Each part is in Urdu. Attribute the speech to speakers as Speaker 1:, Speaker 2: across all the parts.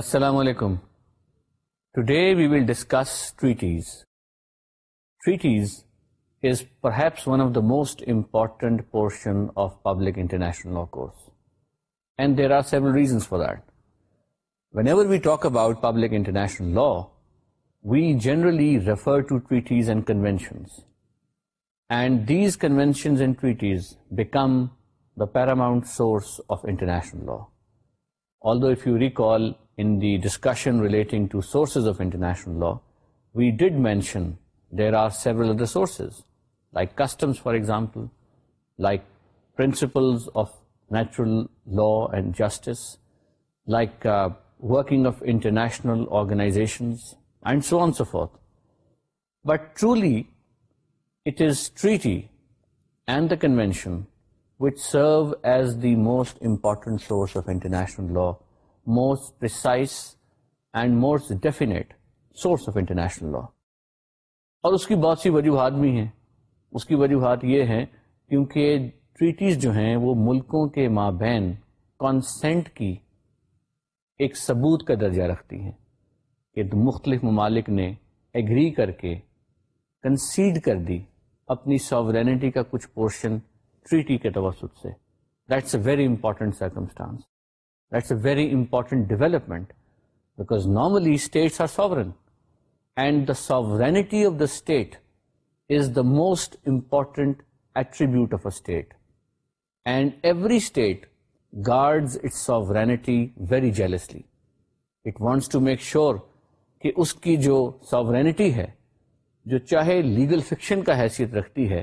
Speaker 1: Assalamu alaikum. Today we will discuss treaties. Treaties is perhaps one of the most important portion of public international law course. And there are several reasons for that. Whenever we talk about public international law, we generally refer to treaties and conventions. And these conventions and treaties become the paramount source of international law although if you recall in the discussion relating to sources of international law, we did mention there are several other sources, like customs, for example, like principles of natural law and justice, like uh, working of international organizations, and so on and so forth. But truly, it is treaty and the convention what serve as the most important source of international law most precise and more definite source of international law اور اس کی بہت سی وجوہات بھی ہیں اس کی وجوہات یہ ہیں کیونکہ ٹریٹیز جو ہیں وہ ملکوں کے مابین کانسینٹ کی ایک ثبوت کا درجہ رکھتی ہیں کہ مختلف ممالک نے ایگری کر کے کنسیڈ کر دی اپنی ساورینٹی کا کچھ پورشن ٹریٹی کے توسط سے that's a very important circumstance that's a very important development because normally states are and the sovereignty of the state is the most important attribute of a state and every state guards it sovereignty very jealously it wants to make sure کہ اس کی جو ساورینٹی ہے جو چاہے لیگل فکشن کا حیثیت رکھتی ہے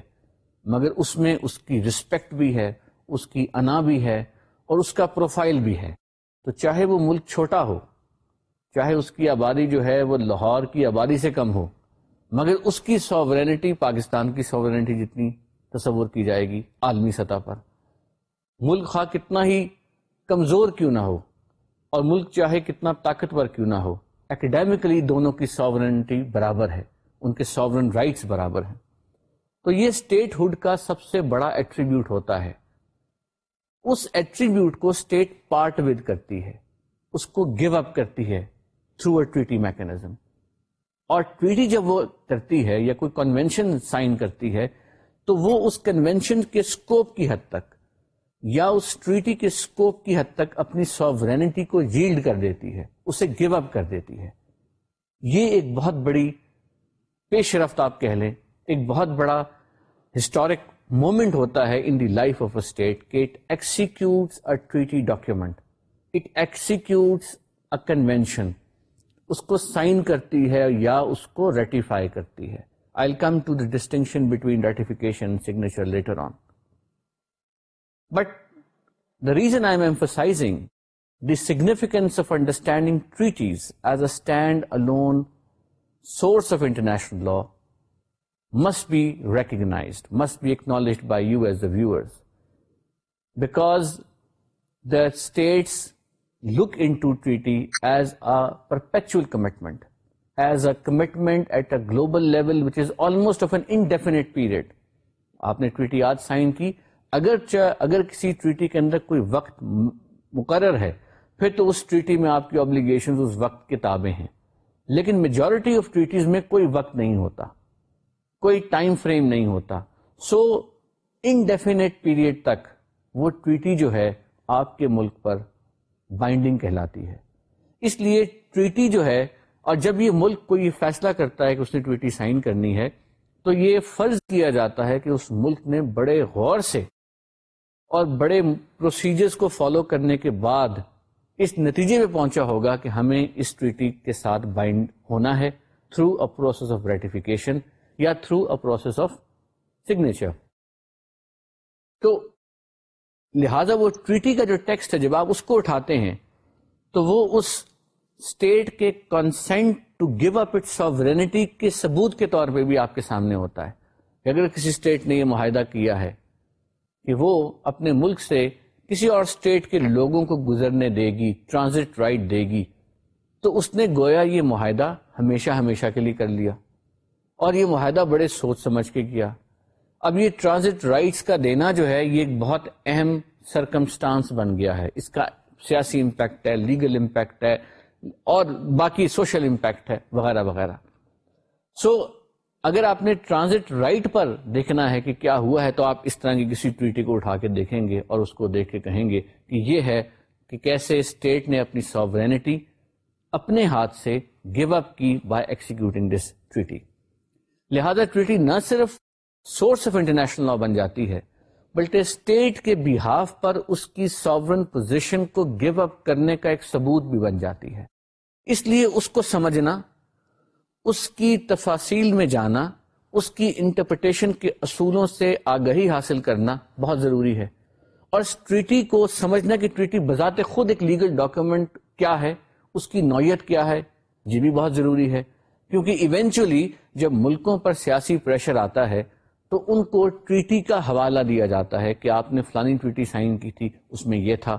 Speaker 1: مگر اس میں اس کی رسپیکٹ بھی ہے اس کی انا بھی ہے اور اس کا پروفائل بھی ہے تو چاہے وہ ملک چھوٹا ہو چاہے اس کی آبادی جو ہے وہ لاہور کی آبادی سے کم ہو مگر اس کی سوورینٹی پاکستان کی ساورینٹی جتنی تصور کی جائے گی عالمی سطح پر ملک خواہ کتنا ہی کمزور کیوں نہ ہو اور ملک چاہے کتنا طاقتور کیوں نہ ہو اکیڈیمکلی دونوں کی ساورنٹی برابر ہے ان کے ساورن رائٹس برابر ہیں تو یہ اسٹیٹ ہوڈ کا سب سے بڑا ایٹریبیوٹ ہوتا ہے اس ایٹریبیوٹ کو اسٹیٹ پارٹ ود کرتی ہے اس کو گیو اپ کرتی ہے تھرو اے ٹریٹی میکنیزم اور ٹویٹی جب وہ کرتی ہے یا کوئی کنوینشن سائن کرتی ہے تو وہ اس کنوینشن کے اسکوپ کی حد تک یا اس ٹویٹی کے اسکوپ کی حد تک اپنی سوورینٹی کو ییلڈ کر دیتی ہے اسے گیو اپ کر دیتی ہے یہ ایک بہت بڑی پیش رفت آپ کہہ لیں ایک بہت بڑا ہسٹورک مومنٹ ہوتا ہے in the life of a state کہ it executes a treaty document it executes a convention اس کو سائن کرتی ہے یا اس کو ریٹیفائی کرتی ہے I come to the distinction between ratification signature later on but the reason I am emphasizing the significance of understanding treaties as a stand alone source of international law must be recognized must be acknowledged by you as the viewers because the states look into as a perpetual commitment as a commitment at a global level which is almost of an indefinite period آپ نے ٹویٹی آج سائن کی اگر اگر کسی ٹریٹی کے اندر کوئی وقت مقرر ہے پھر تو اس ٹریٹی میں آپ کی آبلیگیشن اس وقت کتابیں ہیں لیکن میجورٹی آف ٹریٹیز میں کوئی وقت نہیں ہوتا کوئی ٹائم فریم نہیں ہوتا سو انڈیفینیٹ پیریڈ تک وہ ٹویٹی جو ہے آپ کے ملک پر بائنڈنگ کہلاتی ہے اس لیے ٹویٹی جو ہے اور جب یہ ملک کوئی فیصلہ کرتا ہے کہ اس نے ٹویٹی سائن کرنی ہے تو یہ فرض کیا جاتا ہے کہ اس ملک نے بڑے غور سے اور بڑے پروسیجرز کو فالو کرنے کے بعد اس نتیجے میں پہنچا ہوگا کہ ہمیں اس ٹویٹی کے ساتھ بائنڈ ہونا ہے through a process of ratification یا through a process of signature تو لہذا وہ ٹویٹی کا جو ٹیکسٹ ہے جب آپ اس کو اٹھاتے ہیں تو وہ اس اسٹیٹ کے consent to give up it sovereignty کے ثبوت کے طور پہ بھی آپ کے سامنے ہوتا ہے اگر کسی اسٹیٹ نے یہ معاہدہ کیا ہے کہ وہ اپنے ملک سے کسی اور اسٹیٹ کے لوگوں کو گزرنے دے گی ٹرانزٹ رائٹ دے گی تو اس نے گویا یہ معاہدہ ہمیشہ ہمیشہ کے لیے کر لیا اور یہ معاہدہ بڑے سوچ سمجھ کے کیا اب یہ ٹرانزٹ رائٹس کا دینا جو ہے یہ ایک بہت اہم سرکمسٹانس بن گیا ہے اس کا سیاسی امپیکٹ ہے لیگل امپیکٹ ہے اور باقی سوشل امپیکٹ ہے وغیرہ وغیرہ سو so, اگر آپ نے ٹرانزٹ رائٹ پر دیکھنا ہے کہ کیا ہوا ہے تو آپ اس طرح کی کسی ٹویٹی کو اٹھا کے دیکھیں گے اور اس کو دیکھ کے کہیں گے کہ یہ ہے کہ کیسے اسٹیٹ نے اپنی سوورینٹی اپنے ہاتھ سے گیو اپ کی بائی ایکسیکیوٹنگ دس ٹویٹی لہذا ٹریٹی نہ صرف سورس آف انٹرنیشنل لا بن جاتی ہے بلکہ اسٹیٹ کے بہاف پر اس کی ساورن پوزیشن کو گیو اپ کرنے کا ایک ثبوت بھی بن جاتی ہے اس لیے اس کو سمجھنا اس کی تفاصیل میں جانا اس کی انٹرپریٹیشن کے اصولوں سے آگہی حاصل کرنا بہت ضروری ہے اور اس ٹریٹی کو سمجھنا کہ ٹریٹی بذات خود ایک لیگل ڈاکیومنٹ کیا ہے اس کی نوعیت کیا ہے یہ بھی بہت ضروری ہے کیونکہ ایونچولی جب ملکوں پر سیاسی پریشر آتا ہے تو ان کو ٹریٹی کا حوالہ دیا جاتا ہے کہ آپ نے فلانی ٹریٹی سائن کی تھی اس میں یہ تھا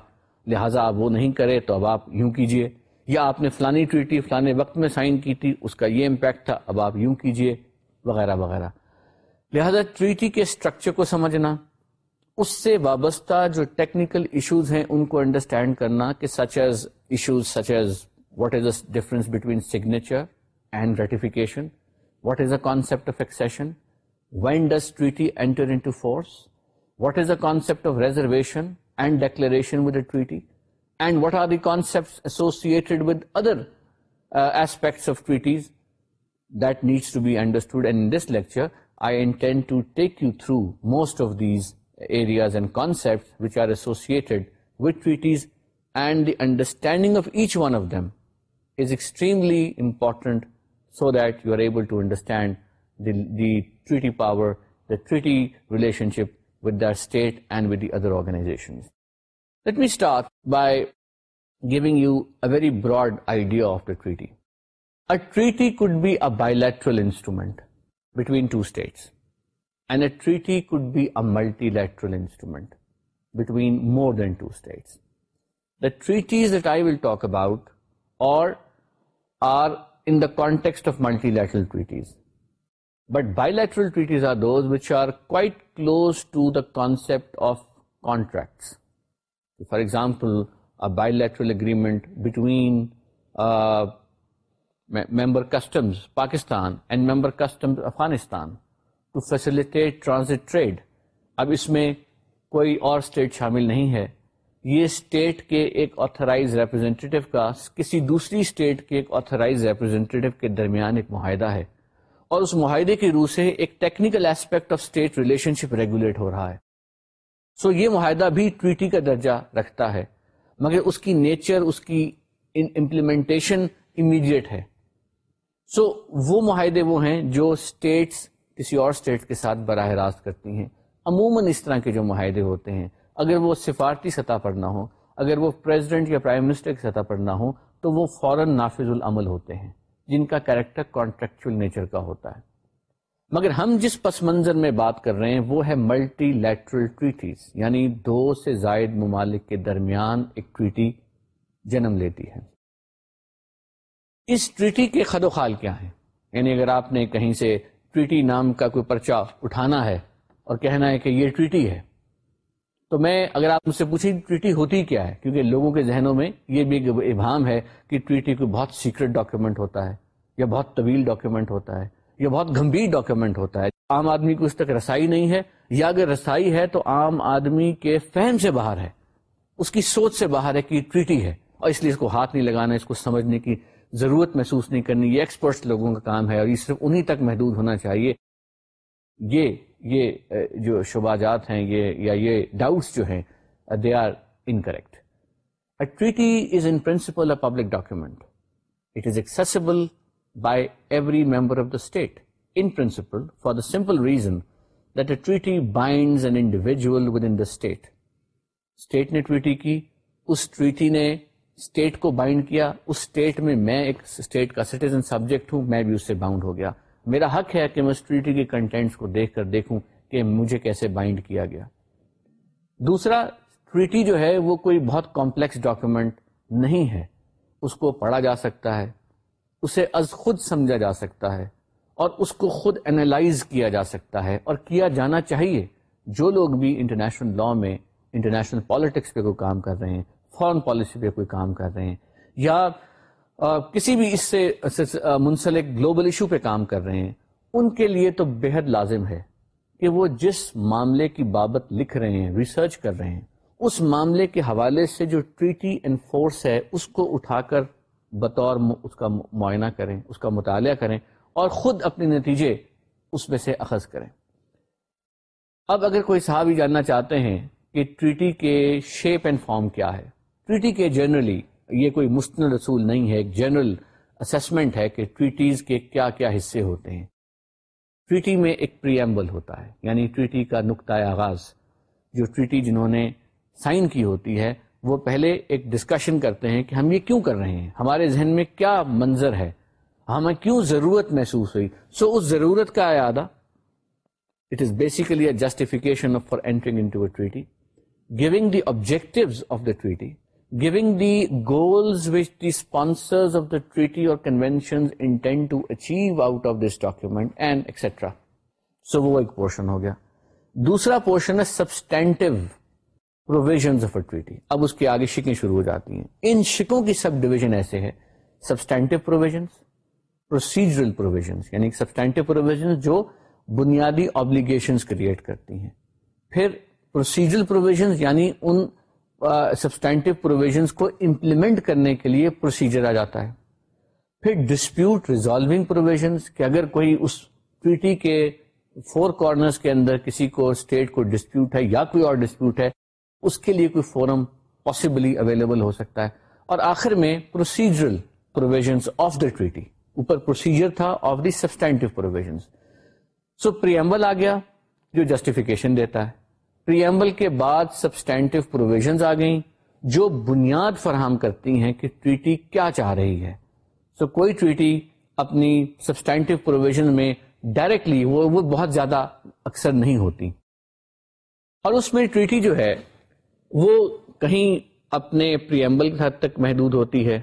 Speaker 1: لہٰذا آپ وہ نہیں کرے تو اب آپ یوں کیجئے یا آپ نے فلانی ٹریٹی فلانے وقت میں سائن کی تھی اس کا یہ امپیکٹ تھا اب آپ یوں کیجئے وغیرہ وغیرہ لہذا ٹریٹی کے اسٹرکچر کو سمجھنا اس سے وابستہ جو ٹیکنیکل ایشوز ہیں ان کو انڈرسٹینڈ کرنا کہ such as issues such as what is the difference between signature and ratification. What is the concept of accession? When does treaty enter into force? What is the concept of reservation and declaration with a treaty? And what are the concepts associated with other uh, aspects of treaties? That needs to be understood, and in this lecture I intend to take you through most of these areas and concepts which are associated with treaties, and the understanding of each one of them is extremely important so that you are able to understand the treaty power, the treaty relationship with their state and with the other organizations. Let me start by giving you a very broad idea of the treaty. A treaty could be a bilateral instrument between two states, and a treaty could be a multilateral instrument between more than two states. The treaties that I will talk about are but bilateral treaties close to the concept of contracts for example bilateral agreement between member customs Pakistan and member customs Afghanistan to facilitate transit trade اب اس میں کوئی اور اسٹیٹ شامل نہیں ہے یہ اسٹیٹ کے ایک آتھرائز ریپرزینٹیو کا کسی دوسری اسٹیٹ کے ایک آتھرائز ریپرزینٹیو کے درمیان ایک معاہدہ ہے اور اس معاہدے کی روح سے ایک technical aspect of state relationship regulate ہو رہا ہے سو یہ معاہدہ بھی ٹویٹی کا درجہ رکھتا ہے مگر اس کی نیچر اس کی امپلیمنٹیشن امیڈیٹ ہے سو وہ معاہدے وہ ہیں جو اسٹیٹس کسی اور اسٹیٹ کے ساتھ براہ راست کرتی ہیں عموماً اس طرح کے جو معاہدے ہوتے ہیں اگر وہ سفارتی سطح پر نہ ہو اگر وہ پریزیڈنٹ یا پرائم منسٹر کی سطح پر نہ ہو تو وہ فوراً نافذ العمل ہوتے ہیں جن کا کریکٹر کانٹریکچل نیچر کا ہوتا ہے مگر ہم جس پس منظر میں بات کر رہے ہیں وہ ہے ملٹی لیٹرل ٹریٹیز یعنی دو سے زائد ممالک کے درمیان ایک ٹویٹی جنم لیتی ہے اس ٹریٹی کے خد و خال کیا ہیں یعنی اگر آپ نے کہیں سے ٹویٹی نام کا کوئی پرچہ اٹھانا ہے اور کہنا ہے کہ یہ ٹریٹی ہے تو میں اگر آپ مجھ سے پوچھیں ٹویٹی ہوتی کیا ہے کیونکہ لوگوں کے ذہنوں میں یہ بھی ابہام ہے کہ ٹویٹی کوئی بہت سیکرٹ ڈاکیومنٹ ہوتا ہے یا بہت طویل ڈاکیومنٹ ہوتا ہے یا بہت گمبھیر ڈاکیومنٹ ہوتا ہے عام آدمی کو اس تک رسائی نہیں ہے یا اگر رسائی ہے تو عام آدمی کے فہم سے باہر ہے اس کی سوچ سے باہر ہے کہ ٹویٹی ہے اور اس لیے اس کو ہاتھ نہیں لگانا اس کو سمجھنے کی ضرورت محسوس نہیں کرنی یہ ایکسپرٹس لوگوں کا کام ہے اور یہ صرف انہیں تک محدود ہونا چاہیے یہ یہ جو جات ہیں یہ یا یہ ڈاؤٹس جو ہیں they are incorrect a treaty is in principle a public document it is accessible by every member of the state in principle for the simple reason that a treaty binds an individual within the state state نے ٹویٹی کی اس ٹریٹی نے اسٹیٹ کو بائنڈ کیا اس اسٹیٹ میں میں ایک اسٹیٹ کا سٹیزن سبجیکٹ ہوں میں بھی اس سے باؤنڈ ہو گیا میرا حق ہے کہ میں اس ٹریٹی کے کنٹینٹس کو دیکھ کر دیکھوں کہ مجھے کیسے بائنڈ کیا گیا دوسرا ٹریٹی جو ہے وہ کوئی بہت کمپلیکس ڈاکیومنٹ نہیں ہے اس کو پڑھا جا سکتا ہے اسے از خود سمجھا جا سکتا ہے اور اس کو خود انالائز کیا جا سکتا ہے اور کیا جانا چاہیے جو لوگ بھی انٹرنیشنل لاء میں انٹرنیشنل پالیٹکس پہ کوئی کام کر رہے ہیں فارن پالیسی پہ کوئی کام کر رہے ہیں یا کسی بھی اس سے منسلک گلوبل ایشو پہ کام کر رہے ہیں ان کے لیے تو بہت لازم ہے کہ وہ جس معاملے کی بابت لکھ رہے ہیں ریسرچ کر رہے ہیں اس معاملے کے حوالے سے جو ٹریٹی انفورس ہے اس کو اٹھا کر بطور اس کا معائنہ کریں اس کا مطالعہ کریں اور خود اپنے نتیجے اس میں سے اخذ کریں اب اگر کوئی صاحب یہ جاننا چاہتے ہیں کہ ٹریٹی کے شیپ اینڈ فارم کیا ہے ٹریٹی کے جنرلی یہ کوئی مستند اصول نہیں ہے ایک جنرل اسسمنٹ ہے کہ ٹریٹیز کے کیا کیا حصے ہوتے ہیں ٹویٹی میں ایک پریمبل ہوتا ہے یعنی ٹویٹی کا نقطۂ آغاز جو ٹویٹی جنہوں نے سائن کی ہوتی ہے وہ پہلے ایک ڈسکشن کرتے ہیں کہ ہم یہ کیوں کر رہے ہیں ہمارے ذہن میں کیا منظر ہے ہمیں کیوں ضرورت محسوس ہوئی سو so, اس ضرورت کا اعادہ it is basically a justification treaty giving the objective of the treaty going the goals we sponsor so وہ ایک پورشن ہو گیا دوسرا پورشنٹ آف اے ٹریٹی اب اس کی آگے شکیں ان شکوں کی سب ڈیویژن ایسے ہے سبسٹینٹ پروویژ پروسیجرل پروویژ یعنی سبسٹینٹ پروویژ جو بنیادی آبلیگیشن کریئٹ کرتی ہیں پھر پروسیجرل پروویژ یعنی ان سبسٹینٹو پروویژنس کو امپلیمنٹ کرنے کے لیے پروسیجر آ جاتا ہے پھر ڈسپیوٹ پروویژنس کہ اگر کوئی اس ٹریٹی کے فور کارنرس کے اندر کسی کو اسٹیٹ کو ڈسپیوٹ ہے یا کوئی اور ڈسپیوٹ ہے اس کے لیے کوئی فورم پاسبلی اویلیبل ہو سکتا ہے اور آخر میں procedural provisions of the treaty اوپر پروسیجر تھا of the substantive provisions so preamble آ گیا جو جسٹیفیکیشن دیتا ہے پریمبل کے بعد سبسٹینٹو پروویژنز آ گئیں جو بنیاد فراہم کرتی ہیں کہ ٹویٹی کیا چاہ رہی ہے سو so, کوئی ٹویٹی اپنی سبسٹینٹو پروویژن میں ڈائریکٹلی وہ بہت زیادہ اکثر نہیں ہوتی اور اس میں ٹویٹی جو ہے وہ کہیں اپنے پریمبل حد تک محدود ہوتی ہے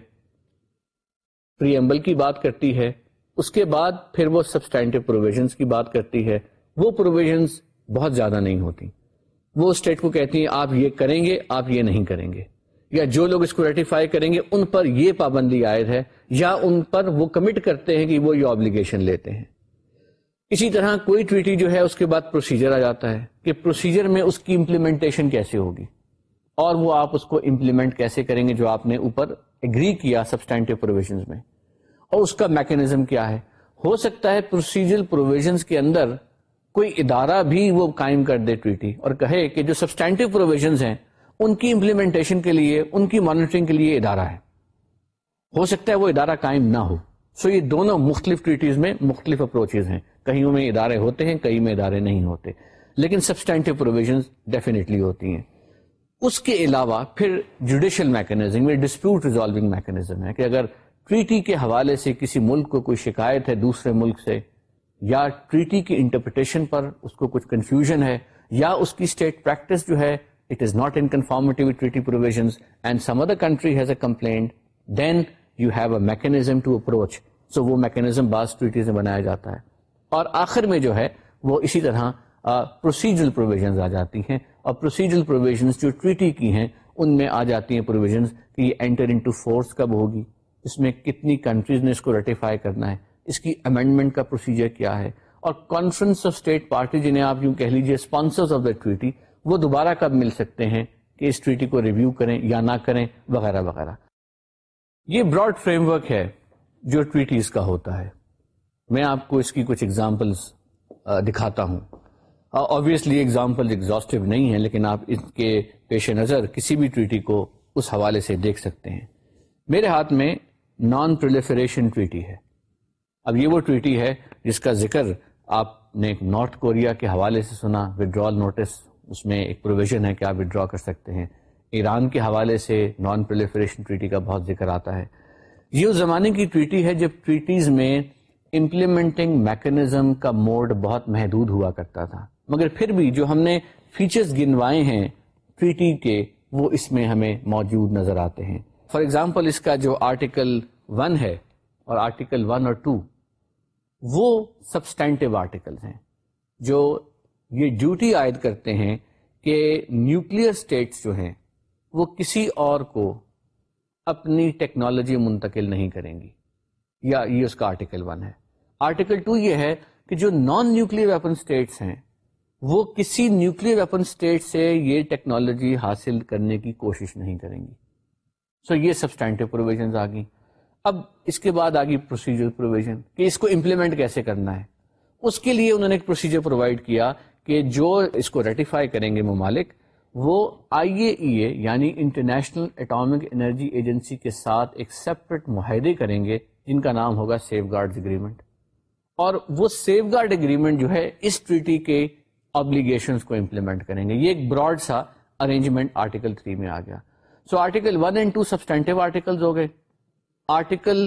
Speaker 1: پریمبل کی بات کرتی ہے اس کے بعد پھر وہ سبسٹینٹو پروویژنس کی بات کرتی ہے وہ پروویژنس بہت زیادہ نہیں ہوتی وہ اسٹیٹ کو کہتی ہیں آپ یہ کریں گے آپ یہ نہیں کریں گے یا جو لوگ اس کو ریٹیفائی کریں گے ان پر یہ پابندی عائد ہے یا ان پر وہ کمٹ کرتے ہیں کہ وہ یہ آبلیگیشن لیتے ہیں اسی طرح کوئی ٹویٹی جو ہے اس کے بعد پروسیجر آ جاتا ہے کہ پروسیجر میں اس کی امپلیمنٹیشن کیسے ہوگی اور وہ آپ اس کو امپلیمنٹ کیسے کریں گے جو آپ نے اوپر اگری کیا پروویژنز میں اور اس کا میکینزم کیا ہے ہو سکتا ہے پروسیجر پروویژ کے اندر کوئی ادارہ بھی وہ قائم کر دے ٹویٹی اور کہے کہ جو سبسٹینٹو پروویژنز ہیں ان کی امپلیمنٹیشن کے لیے ان کی مانیٹرنگ کے لیے ادارہ ہے ہو سکتا ہے وہ ادارہ قائم نہ ہو سو یہ دونوں مختلف ٹویٹیز میں مختلف اپروچز ہیں کہیں میں ادارے ہوتے ہیں کہیں میں ادارے نہیں ہوتے لیکن سبسٹینٹو پروویژنز ڈیفینیٹلی ہوتی ہیں اس کے علاوہ پھر judicial mechanism dispute resolving mechanism ہے کہ اگر ٹریٹی کے حوالے سے کسی ملک کو کوئی شکایت ہے دوسرے ملک سے یا ٹریٹی کی انٹرپریٹیشن پر اس کو کچھ کنفیوژن ہے یا اس کی اسٹیٹ پریکٹس جو ہے it is not in with treaty provision and some other country has a complaint then you have a mechanism to approach so وہ میکینزم بعض ٹریٹیز میں بنایا جاتا ہے اور آخر میں جو ہے وہ اسی طرح uh, پروویژنز آ جاتی ہیں اور پروسیجرل پروویژنز جو ٹریٹی کی ہیں ان میں آ جاتی ہیں پروویژنس کہ یہ انٹر انٹو فورس کب ہوگی اس میں کتنی کنٹریز نے اس کو ریٹیفائی کرنا ہے اس کی امینڈمنٹ کا پروسیجر کیا ہے اور کانفرنس آف اسٹیٹ پارٹی جنہیں آپ یوں کہہ لیجیے آف دا ٹویٹی وہ دوبارہ کب مل سکتے ہیں کہ اس ٹویٹی کو ریویو کریں یا نہ کریں وغیرہ وغیرہ یہ براڈ فریم ورک ہے جو ٹویٹیز کا ہوتا ہے میں آپ کو اس کی کچھ ایگزامپلس دکھاتا ہوں آبویسلی ایگزامپل ایگزاسٹو نہیں ہے لیکن آپ اس کے پیش نظر کسی بھی ٹویٹی کو اس حوالے سے دیکھ سکتے ہیں میرے ہاتھ میں نان پریلیفریشن ٹویٹی ہے اب یہ وہ ٹویٹی ہے جس کا ذکر آپ نے نارتھ کوریا کے حوالے سے سنا ودر نوٹس اس میں ایک پروویژن ہے کہ آپ ودرا کر سکتے ہیں ایران کے حوالے سے نان پرولیفریشن ٹریٹی کا بہت ذکر آتا ہے یہ اس زمانے کی ٹریٹی ہے جب ٹریٹیز میں امپلیمنٹنگ میکنزم کا موڈ بہت محدود ہوا کرتا تھا مگر پھر بھی جو ہم نے فیچرز گنوائے ہیں ٹریٹی کے وہ اس میں ہمیں موجود نظر آتے ہیں فار ایگزامپل اس کا جو آرٹیکل ون ہے اور آرٹیکل ون اور ٹو وہ سبسٹینٹو آرٹیکل ہیں جو یہ ڈیوٹی عائد کرتے ہیں کہ نیوکلیر اسٹیٹس جو ہیں وہ کسی اور کو اپنی ٹیکنالوجی منتقل نہیں کریں گی یا یہ اس کا آرٹیکل ون ہے آرٹیکل ٹو یہ ہے کہ جو نان نیوکلیر ویپن اسٹیٹس ہیں وہ کسی نیوکلیر ویپن اسٹیٹ سے یہ ٹیکنالوجی حاصل کرنے کی کوشش نہیں کریں گی سو so یہ سبسٹینٹو آ گئیں اب اس کے بعد آگے پروسیجر پروویژن کہ اس کو امپلیمنٹ کیسے کرنا ہے اس کے لیے انہوں نے ایک پروسیجر پرووائڈ کیا کہ جو اس کو ریٹیفائی کریں گے ممالک وہ آئی اے e یعنی انٹرنیشنل اٹامک انرجی ایجنسی کے ساتھ ایک سیپریٹ معاہدے کریں گے جن کا نام ہوگا سیف گارڈ اگریمنٹ اور وہ سیف گارڈ اگریمنٹ جو ہے اس ٹریٹی کے آبلیگیشنس کو امپلیمنٹ کریں گے یہ ایک براڈ سا ارینجمنٹ آرٹیکل 3 میں آ گیا so article 1 and 2 substantive article ہو گئے آرٹیکل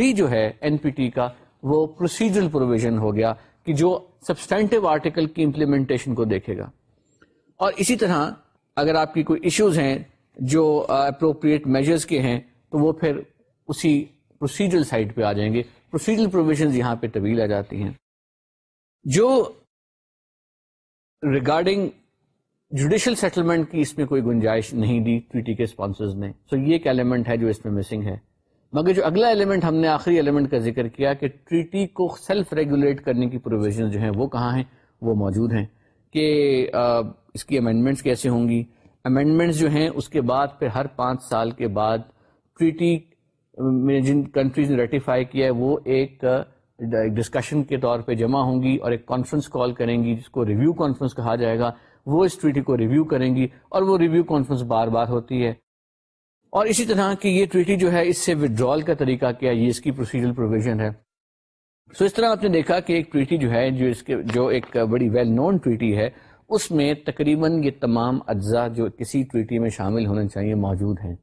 Speaker 1: 3 جو ہے این پی ٹی کا وہ پروسیجرل پروویژن ہو گیا کہ جو سبسٹینٹو آرٹیکل کی امپلیمنٹیشن کو دیکھے گا اور اسی طرح اگر آپ کی کوئی ایشوز ہیں جو اپروپریٹ میجرز کے ہیں تو وہ پھر اسی پروسیجرل سائڈ پہ آ جائیں گے پروسیجرل پروویژنز یہاں پہ طویل آ جاتی ہیں جو ریگارڈنگ جوڈیشل سیٹلمنٹ کی اس میں کوئی گنجائش نہیں دی ٹویٹی کے اسپانسرز نے سو so یہ ایک ایلیمنٹ ہے جو اس میں مسنگ ہے مگر جو اگلا ایلیمنٹ ہم نے آخری ایلیمنٹ کا ذکر کیا کہ ٹریٹی کو سیلف ریگولیٹ کرنے کی پروویژن جو ہیں وہ کہاں ہیں وہ موجود ہیں کہ اس کی امینڈمنٹس کیسے ہوں گی امینڈمنٹس جو ہیں اس کے بعد پھر ہر پانچ سال کے بعد ٹریٹی میں جن کنٹریز نے ریٹیفائی کیا ہے وہ ایک ڈسکشن کے طور پہ جمع ہوں گی اور ایک کانفرنس کال کریں گی جس کو ریویو کانفرنس کہا جائے گا وہ اس ٹریٹی کو ریویو کریں گی اور وہ ریویو کانفرنس بار بار ہوتی ہے اور اسی طرح کی یہ ٹریٹی جو ہے اس سے وڈرال کا طریقہ کیا یہ اس کی پروسیجر پروویژن ہے سو اس طرح آپ نے دیکھا کہ ایک ٹریٹی جو ہے جو اس کے جو ایک بڑی ویل نون ٹریٹی ہے اس میں تقریباً یہ تمام اجزاء جو کسی ٹریٹی میں شامل ہونا چاہیے موجود ہیں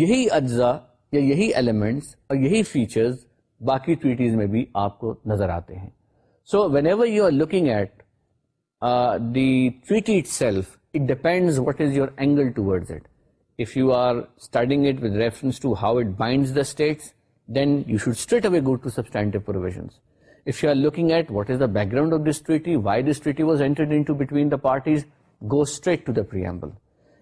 Speaker 1: یہی اجزاء یا یہی ایلیمنٹس اور یہی فیچرز باقی ٹویٹیز میں بھی آپ کو نظر آتے ہیں so whenever you are looking at the treaty itself it depends what is your angle towards it if you are studying it with reference to how it binds the states, then you should straight away go to substantive provisions. If you are looking at what is the background of this treaty, why this treaty was entered into between the parties, go straight to the preamble.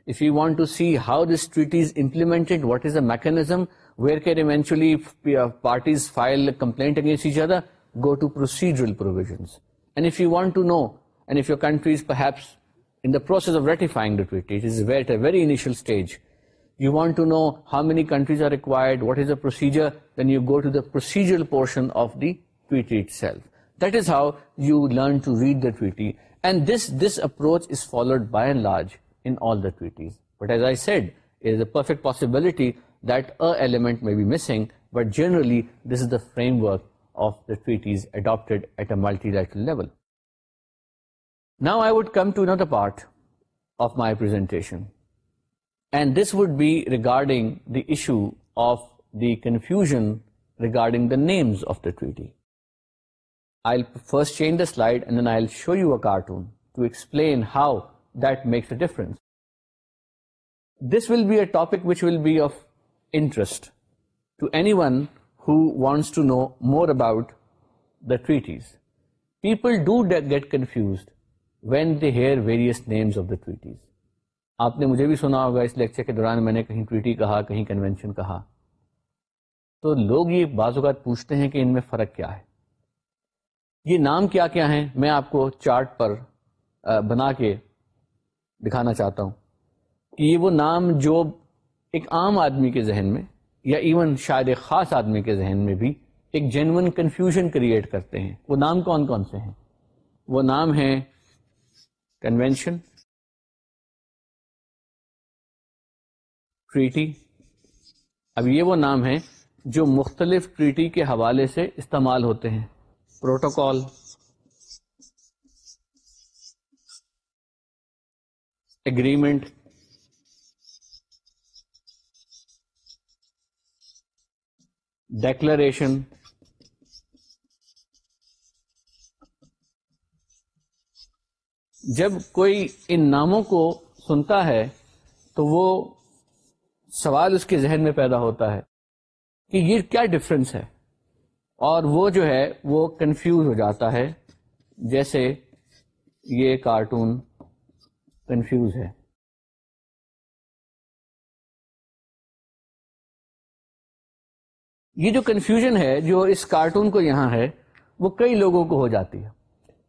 Speaker 1: If you want to see how this treaty is implemented, what is the mechanism, where can eventually uh, parties file a complaint against each other, go to procedural provisions. And if you want to know, and if your country is perhaps in the process of ratifying the treaty, it is at a very initial stage, you want to know how many countries are required, what is the procedure, then you go to the procedural portion of the treaty itself. That is how you learn to read the treaty. And this approach is followed by and large in all the treaties. But as I said, it is a perfect possibility that an element may be missing, but generally this is the framework of the treaties adopted at a multilateral level. Now I would come to another part of my presentation, and this would be regarding the issue of the confusion regarding the names of the treaty. I'll first change the slide and then I'll show you a cartoon to explain how that makes a difference. This will be a topic which will be of interest to anyone who wants to know more about the treaties. People do get confused when they hear various names of the treaties. آپ نے مجھے بھی سنا ہوگا اس لیکچر کے دوران میں نے کہیں ٹویٹی کہا کہیں کنونشن کہا تو لوگ یہ بعض اوقات پوچھتے ہیں کہ ان میں فرق کیا ہے یہ نام کیا کیا ہیں میں آپ کو چارٹ پر بنا کے دکھانا چاہتا ہوں کہ یہ وہ نام جو ایک عام آدمی کے ذہن میں یا ایون شاید ایک خاص آدمی کے ذہن میں بھی ایک جینون کنفیوژن کریٹ کرتے ہیں وہ نام کون کون سے ہیں وہ نام ہیں کنونشن ٹریٹی اب یہ وہ نام ہیں جو مختلف ٹریٹی کے حوالے سے استعمال ہوتے ہیں پروٹوکال اگریمنٹ ڈیکلریشن جب کوئی ان ناموں کو سنتا ہے تو وہ سوال اس کے ذہن میں پیدا ہوتا ہے کہ یہ کیا ڈفرینس ہے اور وہ جو ہے وہ کنفیوز ہو جاتا ہے جیسے یہ کارٹون کنفیوز ہے یہ جو کنفیوژن ہے جو اس کارٹون کو یہاں ہے وہ کئی لوگوں کو ہو جاتی ہے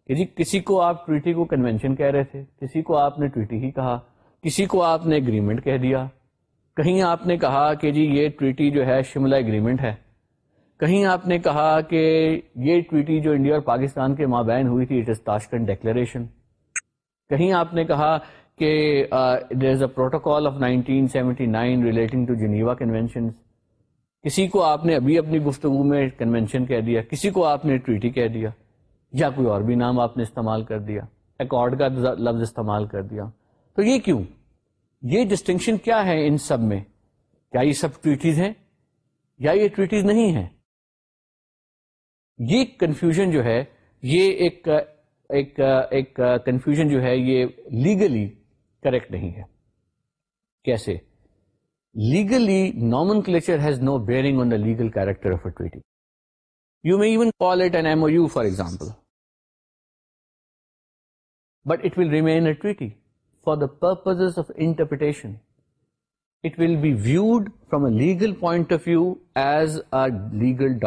Speaker 1: کہ جی کسی کو آپ ٹویٹی کو کنونشن کہہ رہے تھے کسی کو آپ نے ٹویٹی ہی کہا کسی کو آپ نے اگریمنٹ کہہ دیا کہیں آپ نے کہا کہ جی یہ ٹویٹی جو ہے شملہ اگریمنٹ ہے کہیں آپ نے کہا کہ یہ ٹویٹی جو انڈیا اور پاکستان کے مابین ہوئی تھی اٹ از تاشکن ڈیکلریشن کہیں آپ نے کہا کہ there is a protocol of nineteen seventy nine relating to Geneva convention کسی کو آپ نے ابھی اپنی گفتگو میں کنوینشن کہہ دیا کسی کو آپ نے ٹویٹی کہہ دیا یا کوئی اور بھی نام آپ نے استعمال کر دیا ایکارڈ کا لفظ استعمال کر دیا تو یہ کیوں یہ ڈسٹنکشن کیا ہے ان سب میں کیا یہ سب ٹویٹیز ہیں یا یہ ٹویٹیز نہیں ہیں یہ کنفیوژن جو ہے یہ ایک کنفیوژن جو ہے یہ لیگلی کریکٹ نہیں ہے کیسے legally Norman کلیچر has no bearing on the legal character of a ٹویٹی you may even call it N M O you for example but it will remain a ٹویٹی purpose of interpretation it will be viewed firm a legal point of view as omit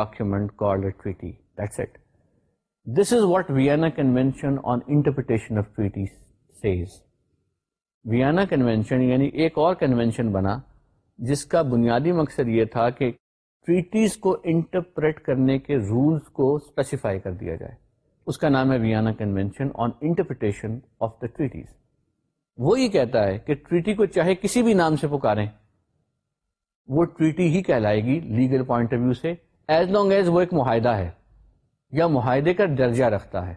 Speaker 1: this is what ویشنپریٹیشن یعنی ایک اور کنوینشن بنا جس کا بنیادی مقصد یہ تھا کہ ٹریٹیز کو انٹرپریٹ کرنے کے رولز کو اسپیسیفائی کر دیا جائے اس کا نام ہے ٹریٹیز وہ یہ کہتا ہے کہ ٹریٹی کو چاہے کسی بھی نام سے پکاریں وہ ٹریٹی ہی کہلائے گی لیگل پوائنٹ آف ویو سے ایز لانگ ایز وہ ایک معاہدہ ہے یا معاہدے کا درجہ رکھتا ہے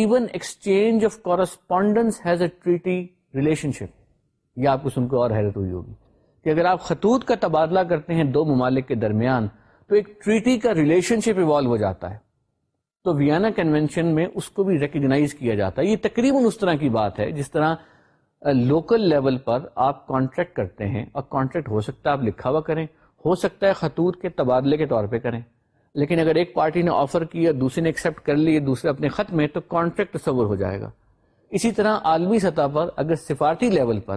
Speaker 1: even exchange of correspondence has a treaty relationship یہ آپ کو سن کے اور حیرت ہوئی ہوگی کہ اگر آپ خطوط کا تبادلہ کرتے ہیں دو ممالک کے درمیان تو ایک ٹریٹی کا ریلیشن شپ ایوالو ہو جاتا ہے تو ویانا کنونشن میں اس کو بھی ریکگنائز کیا جاتا ہے یہ تقریباً اس طرح کی بات ہے جس طرح لوکل لیول پر آپ کانٹریکٹ کرتے ہیں اور کانٹریکٹ ہو سکتا ہے آپ لکھا ہوا کریں ہو سکتا ہے خطوط کے تبادلے کے طور پہ کریں لیکن اگر ایک پارٹی نے آفر کی اور دوسرے نے ایکسیپٹ کر لی دوسرے اپنے خط میں تو کانٹریکٹ تصور ہو جائے گا اسی طرح عالمی سطح پر اگر سفارتی level per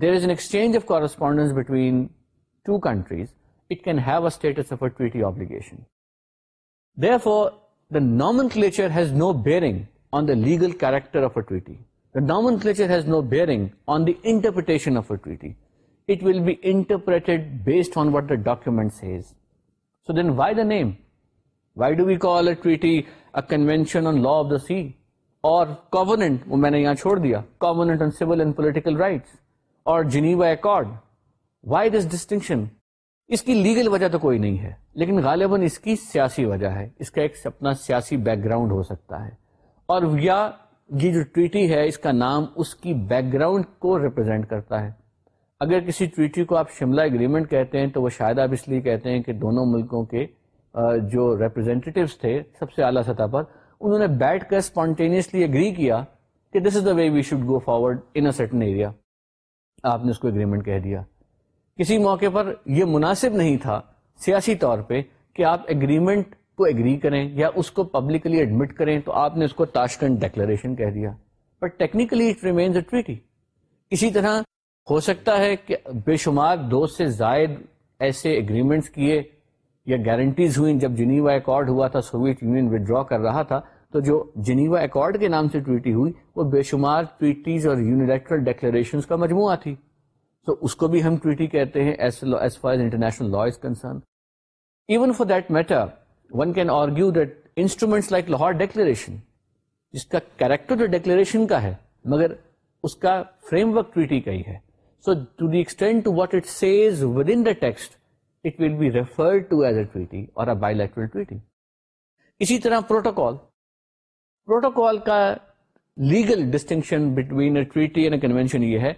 Speaker 1: there is an exchange of correspondence between two countries it can have a status of a ٹویٹی obligation therefore nomenclatures know bearing on the legal کیریکٹرشننٹ وہ میں نے یہاں چھوڑ دیا کاائٹ اور Geneva accord why this distinction اس کی لیگل وجہ تو کوئی نہیں ہے لیکن غالباً اس کی سیاسی وجہ ہے اس کا ایک اپنا سیاسی بیک گراؤنڈ ہو سکتا ہے اور یا یہ جو ٹویٹی ہے اس کا نام اس کی بیک گراؤنڈ کو ریپرزینٹ کرتا ہے اگر کسی ٹویٹی کو آپ شملہ اگریمنٹ کہتے ہیں تو وہ شاید آپ اس لیے کہتے ہیں کہ دونوں ملکوں کے جو ریپرزینٹیوس تھے سب سے اعلیٰ سطح پر انہوں نے بیٹھ کر اسپونٹینیسلی اگری کیا کہ this is the way we should go forward in certain area آپ نے اس کو اگریمنٹ کہہ دیا کسی موقع پر یہ مناسب نہیں تھا سیاسی طور پہ کہ آپ اگریمنٹ کو اگری کریں یا اس کو پبلکلی ایڈمٹ کریں تو آپ نے اس کو تاشکند ڈیکلریشن کہہ دیا but technically it remains a treaty اسی طرح ہو سکتا ہے کہ بے شمار دو سے زائد ایسے اگریمنٹس کیے یا گارنٹیز ہوئیں جب جنیوا ایکارڈ ہوا تھا سوویٹ یونین ودرا کر رہا تھا تو جو جنیوا ایکارڈ کے نام سے ٹویٹی ہوئی وہ بے شمار ٹویٹیز اور یونیلیٹرل ڈیکلریشنز کا مجموعہ تھی اس کو بھی ہم ٹویٹی کہتے ہیں as far international law is concern even for that matter one can argue that instruments like Lahore declaration جس کا کیریکٹر تو ڈیکلیریشن کا ہے مگر اس کا فریم ورک ٹویٹی کا ہی ہے so to the extend what it says within the text it will we refer ٹویٹی اور اے بائی لیکچرل ٹویٹی اسی طرح پروٹوکال پروٹوکال کا لیگل ڈسٹنکشن بٹوین اے ٹویٹی اینڈ کنوینشن یہ ہے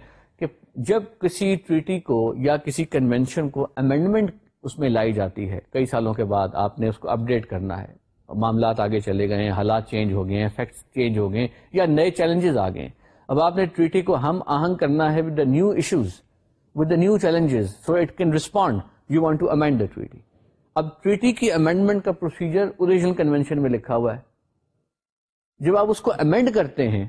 Speaker 1: جب کسی ٹریٹی کو یا کسی کنوینشن کو امینڈمنٹ اس میں لائی جاتی ہے کئی سالوں کے بعد آپ نے اس کو اپڈیٹ کرنا ہے معاملات آگے چلے گئے ہیں حالات چینج ہو گئے ہیں فیکٹس چینج ہو گئے یا نئے چیلنجز آ گئے اب آپ نے ٹریٹی کو ہم آہنگ کرنا ہے with the new issues with the new challenges so it can respond you want to amend the treaty اب ٹریٹی کی امینڈمنٹ کا پروسیجر اوریجنل کنوینشن میں لکھا ہوا ہے جب آپ اس کو امینڈ کرتے ہیں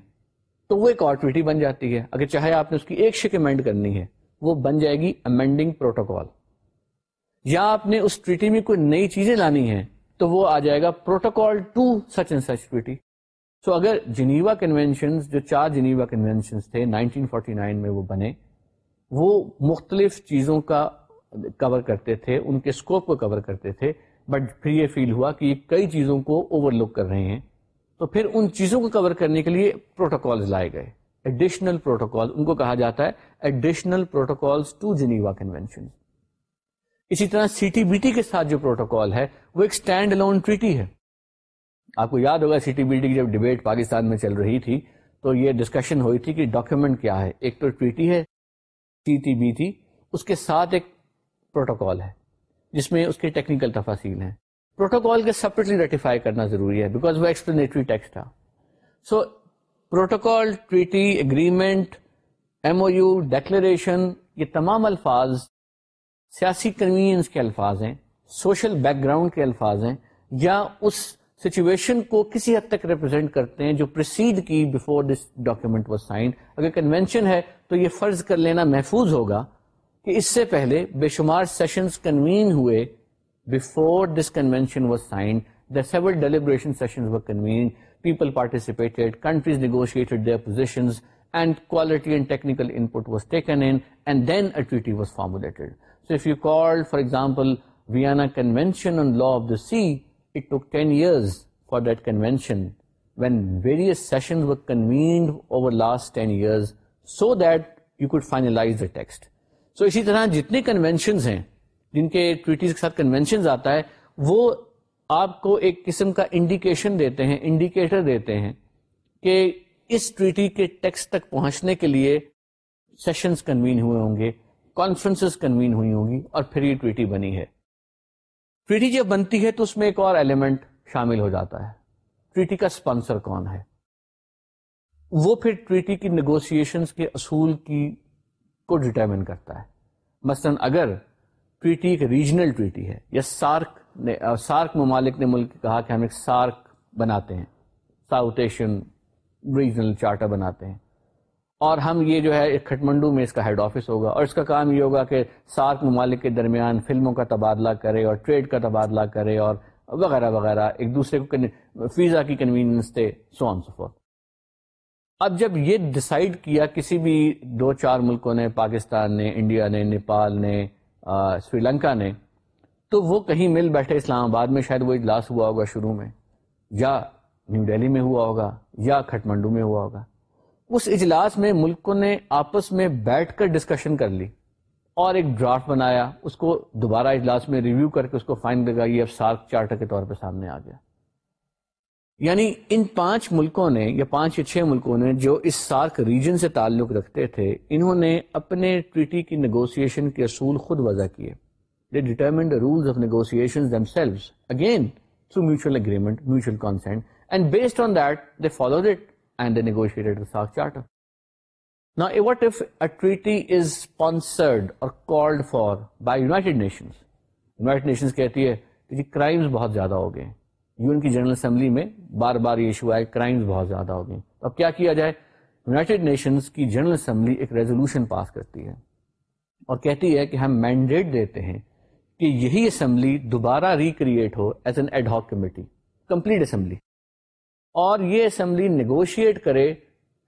Speaker 1: تو وہ ایک آٹوٹی بن جاتی ہے اگر چاہے آپ نے اس کی ایک شک امینڈ کرنی ہے وہ بن جائے گی امینڈنگ پروٹوکال یا آپ نے اس ٹریٹی میں کوئی نئی چیزیں لانی ہیں تو وہ آ جائے گا to such such and so اگر جنیوا کنوینشن جو چار جنیوا کنوینشن تھے 1949 میں وہ بنے وہ مختلف چیزوں کا کور کرتے تھے ان کے اسکوپ کو کور کرتے تھے بٹ پھر یہ فیل ہوا کہ یہ کئی چیزوں کو اوور لک کر رہے ہیں تو پھر ان چیزوں کو کور کرنے کے لیے پروٹوکالز لائے گئے ایڈیشنل پروٹوکال ان کو کہا جاتا ہے ایڈیشنل ٹو جنیوا اسی طرح سی ٹی بی ٹی کے ساتھ جو پروٹوکال ہے وہ ایک اسٹینڈ لون ٹریٹی ہے آپ کو یاد ہوگا سی ٹی بی ٹی کی جب ڈیبیٹ پاکستان میں چل رہی تھی تو یہ ڈسکشن ہوئی تھی کہ ڈاکیومنٹ کیا ہے ایک تو ٹریٹی ہے سی ٹی بی ٹی اس کے ساتھ ایک پروٹوکال ہے جس میں اس کے ٹیکنیکل تفاصیل ہیں پروٹوکال کے سپریٹلی ریٹیفائی کرنا ضروری ہے بیکاز وہ ایکسپلینٹری ٹیکسٹ تھا so protocol treaty agreement M O U declaration یہ تمام الفاظ سیاسی کنوینئنس کے الفاظ ہیں سوشل بیک گراؤنڈ کے الفاظ ہیں یا اس سچویشن کو کسی حد تک ریپرزینٹ کرتے ہیں جو پروسیڈ کی before this document was sign اگر کنوینشن ہے تو یہ فرض کر لینا محفوظ ہوگا کہ اس سے پہلے بے شمار سیشنز کنوین ہوئے سیون ڈیلیبریشن وی ایشن سی اٹرز فار دنشن وی ویریس ونوینڈ اوور لاسٹرائز سو اسی طرح جتنے کنوینشن ہیں جن کے ٹویٹیز کے ساتھ کنوینشن آتا ہے وہ آپ کو ایک قسم کا انڈیکیشن دیتے ہیں انڈیکیٹر دیتے ہیں کہ اس ٹویٹی کے ٹیکسٹ تک پہنچنے کے لیے سیشنز کنوین ہوئے ہوں گے کانفرنس کنوین ہوئی ہوں گی اور پھر یہ ٹویٹی بنی ہے ٹویٹی جب بنتی ہے تو اس میں ایک اور ایلیمنٹ شامل ہو جاتا ہے ٹویٹی کا اسپانسر کون ہے وہ پھر ٹویٹی کی نیگوسیشنز کے اصول کی کو ڈٹرمن کرتا ہے مثلا اگر ٹویٹی ایک ریجنل ٹویٹی ہے یا سارک نے سارک ممالک نے ملک کہا کہ ہم ایک سارک بناتے ہیں ساؤتھ ایشین ریجنل چارٹر بناتے ہیں اور ہم یہ جو ہے کھٹمنڈو میں اس کا ہیڈ آفس ہوگا اور اس کا کام یہ ہوگا کہ سارک ممالک کے درمیان فلموں کا تبادلہ کرے اور ٹریڈ کا تبادلہ کرے اور وغیرہ وغیرہ ایک دوسرے کو فیزا کی کنوینئنس دے سو آن سو فور اب جب یہ ڈسائڈ کیا کسی بھی دو چار ملکوں نے پاکستان نے انڈیا نے نیپال نے سری لنکا نے تو وہ کہیں مل بیٹھے اسلام آباد میں شاید وہ اجلاس ہوا ہوگا شروع میں یا نیو ڈیلی میں ہوا ہوگا یا کھٹمنڈو میں ہوا ہوگا اس اجلاس میں ملکوں نے آپس میں بیٹھ کر ڈسکشن کر لی اور ایک ڈرافٹ بنایا اس کو دوبارہ اجلاس میں ریویو کر کے اس کو فائن لگا یہ اب سارک چارٹر کے طور پہ سامنے آ گیا یعنی ان پانچ ملکوں نے یا پانچ یا چھ ملکوں نے جو اس سارک ریجن سے تعلق رکھتے تھے انہوں نے اپنے ٹریٹی کی نیگوسیشن کے اصول خود وضع کیے determined rules of negotiation again through mutual agreement mutual follow United Nations کہتی ہے کہ جی کرائمس بہت زیادہ ہو گئے یو کی جنرل اسمبلی میں بار بار یہ بہت زیادہ ہو گئی اب کیا کیا جائے یونائٹیڈ نیشنز کی جنرل اسمبلی ایک ریزولوشن پاس کرتی ہے اور کہتی ہے کہ ہم مینڈیٹ دیتے ہیں کہ یہی اسمبلی دوبارہ recreate who as an ad hoc committee complete assembly اور یہ اسمبلی نیگوشیٹ کرے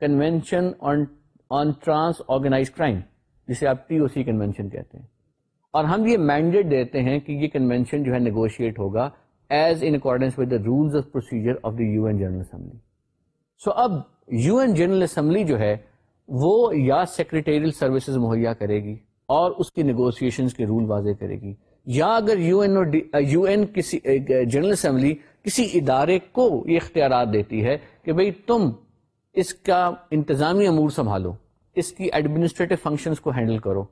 Speaker 1: convention on trans organize crime جسے آپ ٹی او سی کنوینشن کہتے ہیں اور ہم یہ مینڈیٹ دیتے ہیں کہ یہ کنوینشن جو ہے نیگوشیٹ ہوگا as in accordance with the ودا of procedure of the U N General Assembly so اب یو این جنرل اسمبلی جو ہے وہ یا سیکریٹریل سروسز مہیا کرے گی اور اس کی نیگوسیشن کے رول واضح کرے گی یا اگر یو این یو این کسی جنرل اسمبلی کسی ادارے کو یہ اختیارات دیتی ہے کہ بھئی تم اس کا انتظامی امور سنبھالو اس کی ایڈمنسٹریٹو فنکشنز کو ہینڈل کرو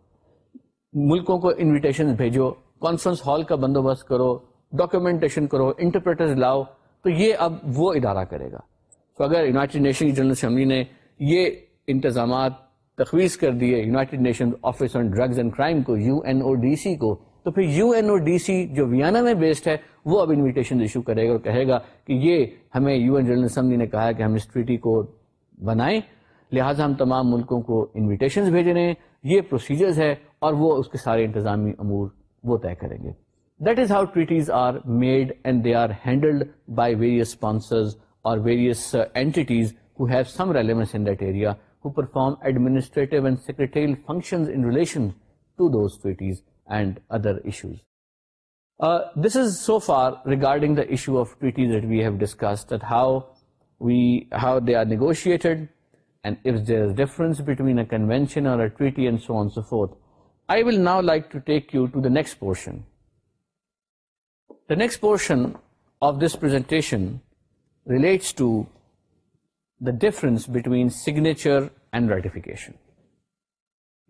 Speaker 1: ملکوں کو انویٹیشن بھیجو کانفرنس ہال کا بندوبست کرو ڈاکیومنٹیشن کرو انٹرپریٹرز لاؤ تو یہ اب وہ ادارہ کرے گا تو اگر یونائٹڈ نیشن کی جنرل اسمبلی نے یہ انتظامات تخویز کر دیے United Nation Office on Drugs and Crime کو U N O D C کو تو پھر U N O D C جو ویانا میں بیسڈ ہے وہ اب انویٹیشن ایشو کرے گا اور کہے گا کہ یہ ہمیں یو این جنرل اسمبلی نے کہا ہے کہ ہم اس ٹریٹی کو بنائیں لہٰذا ہم تمام ملکوں کو انویٹیشنز بھیج رہے ہیں یہ پروسیجرز ہے اور وہ اس کے سارے انتظامی امور وہ طے کریں گے that is how treaties are made and they are handled by various sponsors اور various entities who have some relevance in that area, who perform administrative and secretarial functions in relation to those treaties and other issues. Uh, this is so far regarding the issue of treaties that we have discussed, that how, we, how they are negotiated, and if there is difference between a convention or a treaty and so on and so forth. I will now like to take you to the next portion, the next portion of this presentation relates to the difference between signature and ratification.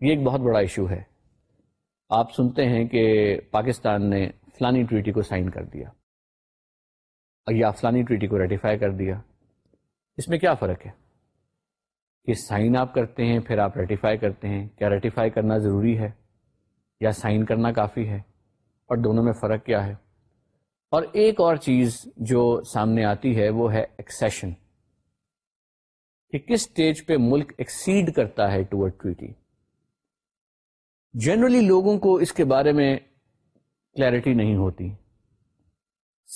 Speaker 1: یہ ایک بہت بڑا ایشو ہے آپ سنتے ہیں کہ پاکستان نے فلانی ٹویٹی کو سائن کر دیا یا فلانی ٹویٹی کو ریٹیفائی کر دیا اس میں کیا فرق ہے کہ سائن آپ کرتے ہیں پھر آپ ریٹیفائی کرتے ہیں کیا ریٹیفائی کرنا ضروری ہے یا سائن کرنا کافی ہے اور دونوں میں فرق کیا ہے اور ایک اور چیز جو سامنے آتی ہے وہ ہے ایکسیشن کہ کس اسٹیج پہ ملک ایکسیڈ کرتا ہے ٹو ٹویٹی جنرلی لوگوں کو اس کے بارے میں کلیرٹی نہیں ہوتی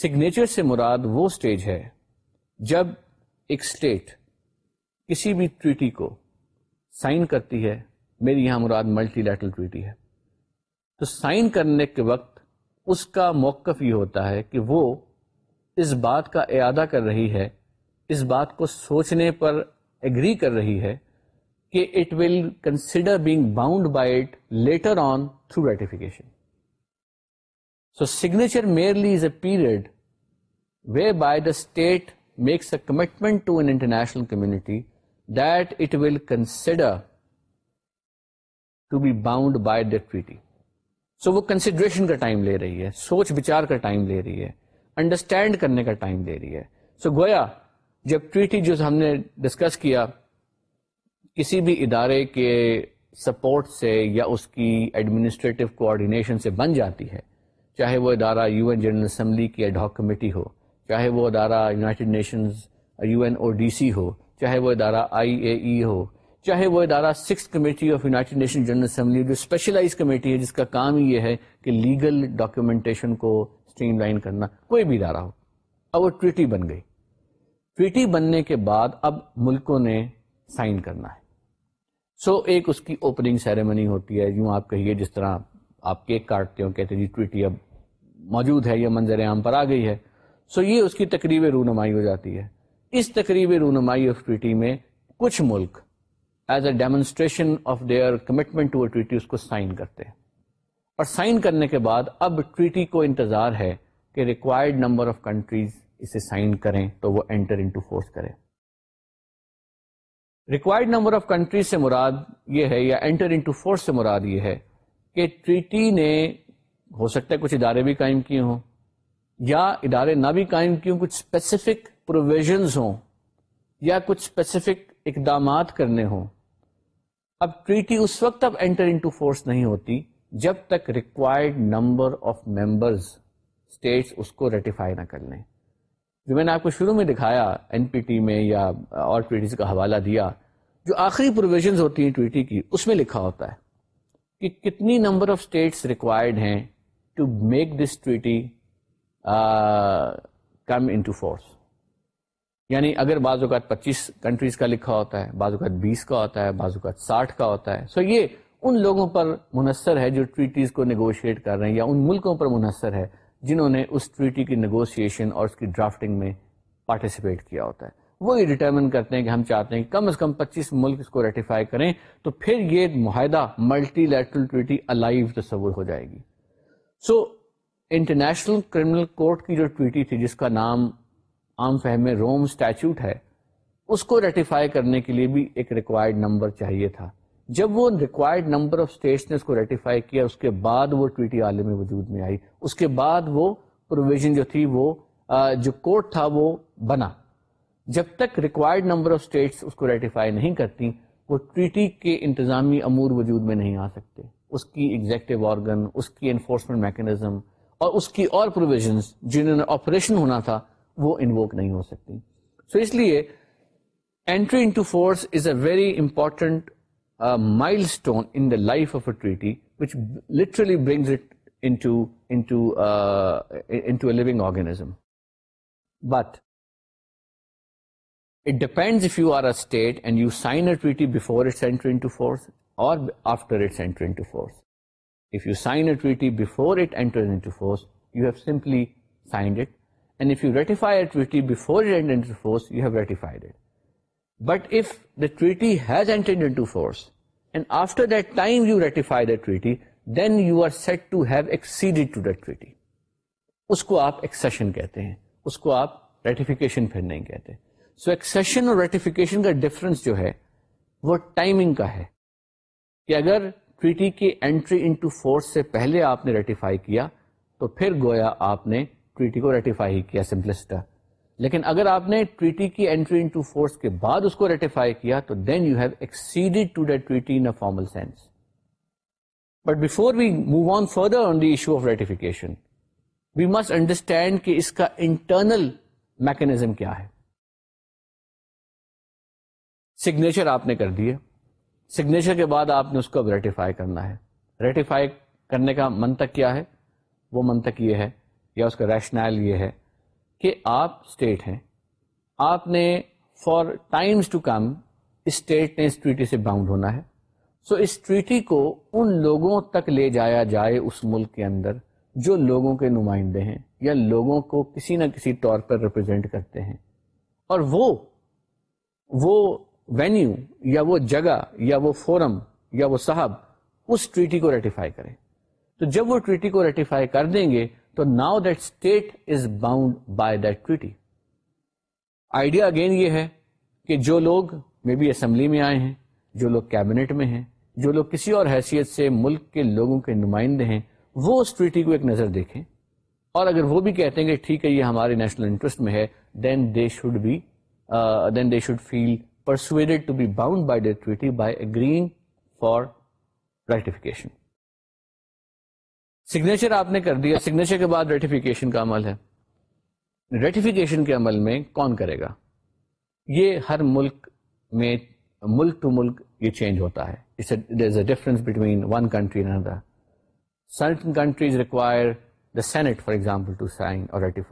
Speaker 1: سگنیچر سے مراد وہ اسٹیج ہے جب ایک اسٹیٹ کسی بھی ٹویٹی کو سائن کرتی ہے میری یہاں مراد ملٹی لیٹرل ٹویٹی ہے تو سائن کرنے کے وقت اس کا موقف یہ ہوتا ہے کہ وہ اس بات کا اعادہ کر رہی ہے اس بات کو سوچنے پر ایگری کر رہی ہے کہ it will consider being bound by it later on through ratification so signature merely is a period way by the state makes a commitment to an international community that it will consider to be bound by the treaty so وہ کنسیڈریشن کا ٹائم لے رہی ہے سوچ بچار کا ٹائم لے رہی ہے انڈرسٹینڈ کرنے کا ٹائم لے رہی ہے سو گویا جب ٹریٹی جو ہم نے ڈسکس کیا کسی بھی ادارے کے سپورٹ سے یا اس کی ایڈمنسٹریٹو کوآڈینیشن سے بن جاتی ہے چاہے وہ ادارہ یو این جنرل اسمبلی کی ہاک کمیٹی ہو چاہے وہ ادارہ United Nations U N O D C ہو چاہے وہ ادارہ آئی اے ای ہو چاہے وہ ادارہ six committee of United Nation General Assembly جو اسپیشلائز کمیٹی ہے جس کا کام یہ ہے کہ لیگل ڈاکیومنٹیشن کو اسٹریم لائن کرنا کوئی بھی ادارہ ہو اب وہ ٹویٹی بن گئی ٹویٹی بننے کے بعد اب ملکوں نے سائن کرنا ہے سو so, ایک اس کی اوپننگ سیریمنی ہوتی ہے یوں آپ کہیے جس طرح آپ کیک کاٹتے ہو کہتے جی ٹویٹی اب موجود ہے یا منظر عام پر آ گئی ہے سو so, یہ اس کی تقریب رونمائی ہو جاتی ہے اس تقریب رونمائی آف ٹویٹی میں کچھ ملک as a demonstration of their commitment to treaty اس کو سائن کرتے ہیں اور سائن کرنے کے بعد اب ٹریٹی کو انتظار ہے کہ ریکوائرڈ نمبر آف کنٹریز اسے سائن کریں تو وہ انٹر انٹو فورس کرے ریکوائرڈ نمبر آف کنٹریز سے مراد یہ ہے یا انٹر انٹو فورس سے مراد یہ ہے کہ ٹریٹی نے ہو سکتا ہے کچھ ادارے بھی قائم کیے ہوں یا ادارے نہ بھی قائم کیے ہوں کچھ اسپیسیفک پروویژنز ہوں یا کچھ اسپیسیفک اقدامات کرنے ہوں اب ٹریٹی اس وقت اب انٹر انٹو فورس نہیں ہوتی جب تک required number of members states اس کو ریٹیفائی نہ کر لیں جو میں نے آپ کو شروع میں دکھایا این پی ٹی میں یا اور ٹویٹیز کا حوالہ دیا جو آخری پروویژنز ہوتی ہیں ٹویٹی کی اس میں لکھا ہوتا ہے کہ کتنی نمبر آف اسٹیٹس ریکوائرڈ ہیں ٹو میک دس ٹویٹی کم انٹو فورس یعنی اگر بعض اوقات پچیس کنٹریز کا لکھا ہوتا ہے بعض اوقات بیس کا ہوتا ہے بعض اوقات ساٹھ کا ہوتا ہے سو so یہ ان لوگوں پر منحصر ہے جو ٹریٹیز کو نیگوشیٹ کر رہے ہیں یا ان ملکوں پر منحصر ہے جنہوں نے اس ٹریٹی کی نیگوسیشن اور اس کی ڈرافٹنگ میں پارٹیسپیٹ کیا ہوتا ہے وہ یہ ڈیٹرمن کرتے ہیں کہ ہم چاہتے ہیں کہ کم از کم پچیس ملک اس کو ریٹیفائی کریں تو پھر یہ معاہدہ ملٹی لیٹرل ٹریٹی الائیو تصور ہو جائے گی سو انٹرنیشنل کرمنل کورٹ کی جو ٹویٹی تھی جس کا نام عام فہم روم اسٹیچوٹ ہے اس کو ریٹیفائی کرنے کے لیے بھی ایک ریکوائرڈ نمبر چاہیے تھا جب وہ ریکوائرڈ نمبر آف اسٹیٹس نے اس کو ریٹیفائی کیا اس کے بعد وہ ٹویٹی ٹی عالمی وجود میں آئی اس کے بعد وہ پروویژن جو تھی وہ جو کورٹ تھا وہ بنا جب تک ریکوائرڈ نمبر آف اسٹیٹس اس کو ریٹیفائی نہیں کرتی وہ ٹویٹی کے انتظامی امور وجود میں نہیں آ سکتے اس کی ایگزیکٹو آرگن اس کی انفورسمنٹ میکینزم اور اس کی اور پروویژنس جنہوں نے آپریشن ہونا تھا وہ انو نہیں ہو سکتی سو so اس لیے entry into force is a very important milestone in the life of a treaty which literally brings a treaty brings organism but it depends if you are a state and you sign a treaty before its entry into force or after its entry into force اٹسرس you sign a treaty before it enters you have simply signed it to ratify then you are ایک ٹریٹی اس کو آپ ایکسیشن کہتے ہیں اس کو آپ ریٹیفیکیشن پھر نہیں کہتے سو ایکسیشن اور ریٹیفیکیشن کا ڈفرنس جو ہے وہ ٹائمنگ کا ہے کہ اگر ٹویٹی کی انٹری انٹو فورس سے پہلے آپ نے ریٹیفائی کیا تو پھر گویا آپ نے ٹریٹی کو ریٹیفائی کیا سمپلسٹا لیکن اگر آپ نے ٹریٹی کی انٹری انٹو فورس کے بعد اس کو ریٹیفائی کیا تو then you have acceded to that treaty in formal sense but before we move on further on the issue of ratification we must understand کہ اس کا انٹرنل میکنیزم کیا ہے سگنیچر آپ نے کر دیے سگنیچر کے بعد آپ نے اس کو ریٹیفائی کرنا ہے ریٹیفائی کرنے کا منطق کیا ہے وہ منطق یہ ہے یا اس کا ریشنل یہ ہے کہ آپ اسٹیٹ ہیں آپ نے for times to come state نے اس ٹریٹی سے باؤنڈ ہونا ہے سو so اس ٹریٹی کو ان لوگوں تک لے جایا جائے اس ملک کے اندر جو لوگوں کے نمائندے ہیں یا لوگوں کو کسی نہ کسی طور پر ریپرزینٹ کرتے ہیں اور وہ وہ وینیو یا وہ جگہ یا وہ فورم یا وہ صاحب اس ٹریٹی کو ریٹیفائی کریں تو جب وہ ٹریٹی کو ریٹیفائی کر دیں گے تو now that state is bound by that ٹویٹی idea again یہ ہے کہ جو لوگ مے بی اسمبلی میں آئے ہیں جو لوگ کیبنیٹ میں ہیں جو لوگ کسی اور حیثیت سے ملک کے لوگوں کے نمائندے ہیں وہ اس ٹویٹی کو ایک نظر دیکھیں اور اگر وہ بھی کہتے ہیں کہ ٹھیک ہے یہ ہمارے نیشنل انٹرسٹ میں ہے then they should be then they should feel persuaded to be bound by that ٹویٹی by agreeing for ratification signature آپ نے کر دیا سگنیچر کے بعد ریٹیفیکیشن کا عمل ہے ریٹیفیکیشن کے عمل میں کون کرے گا یہ ہر ملک میں ملک ٹو ملک یہ چینج ہوتا ہے difference between one country and other certain countries require the senate for example to sign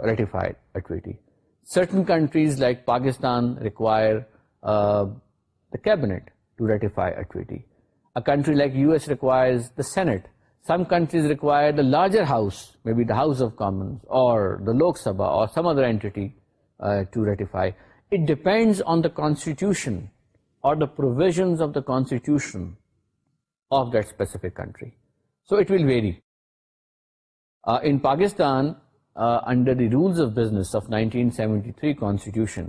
Speaker 1: ratified اٹویٹی certain countries like Pakistan require the cabinet to ratify اٹویٹی country like U S requires the Saint some countries require larger house me be house of Commons اور Lok Sabha some other اینٹینڈز on the constitution or provisions of the constitution of that specific country so it will vary in Pakistan under the rules of business in seventy three constitution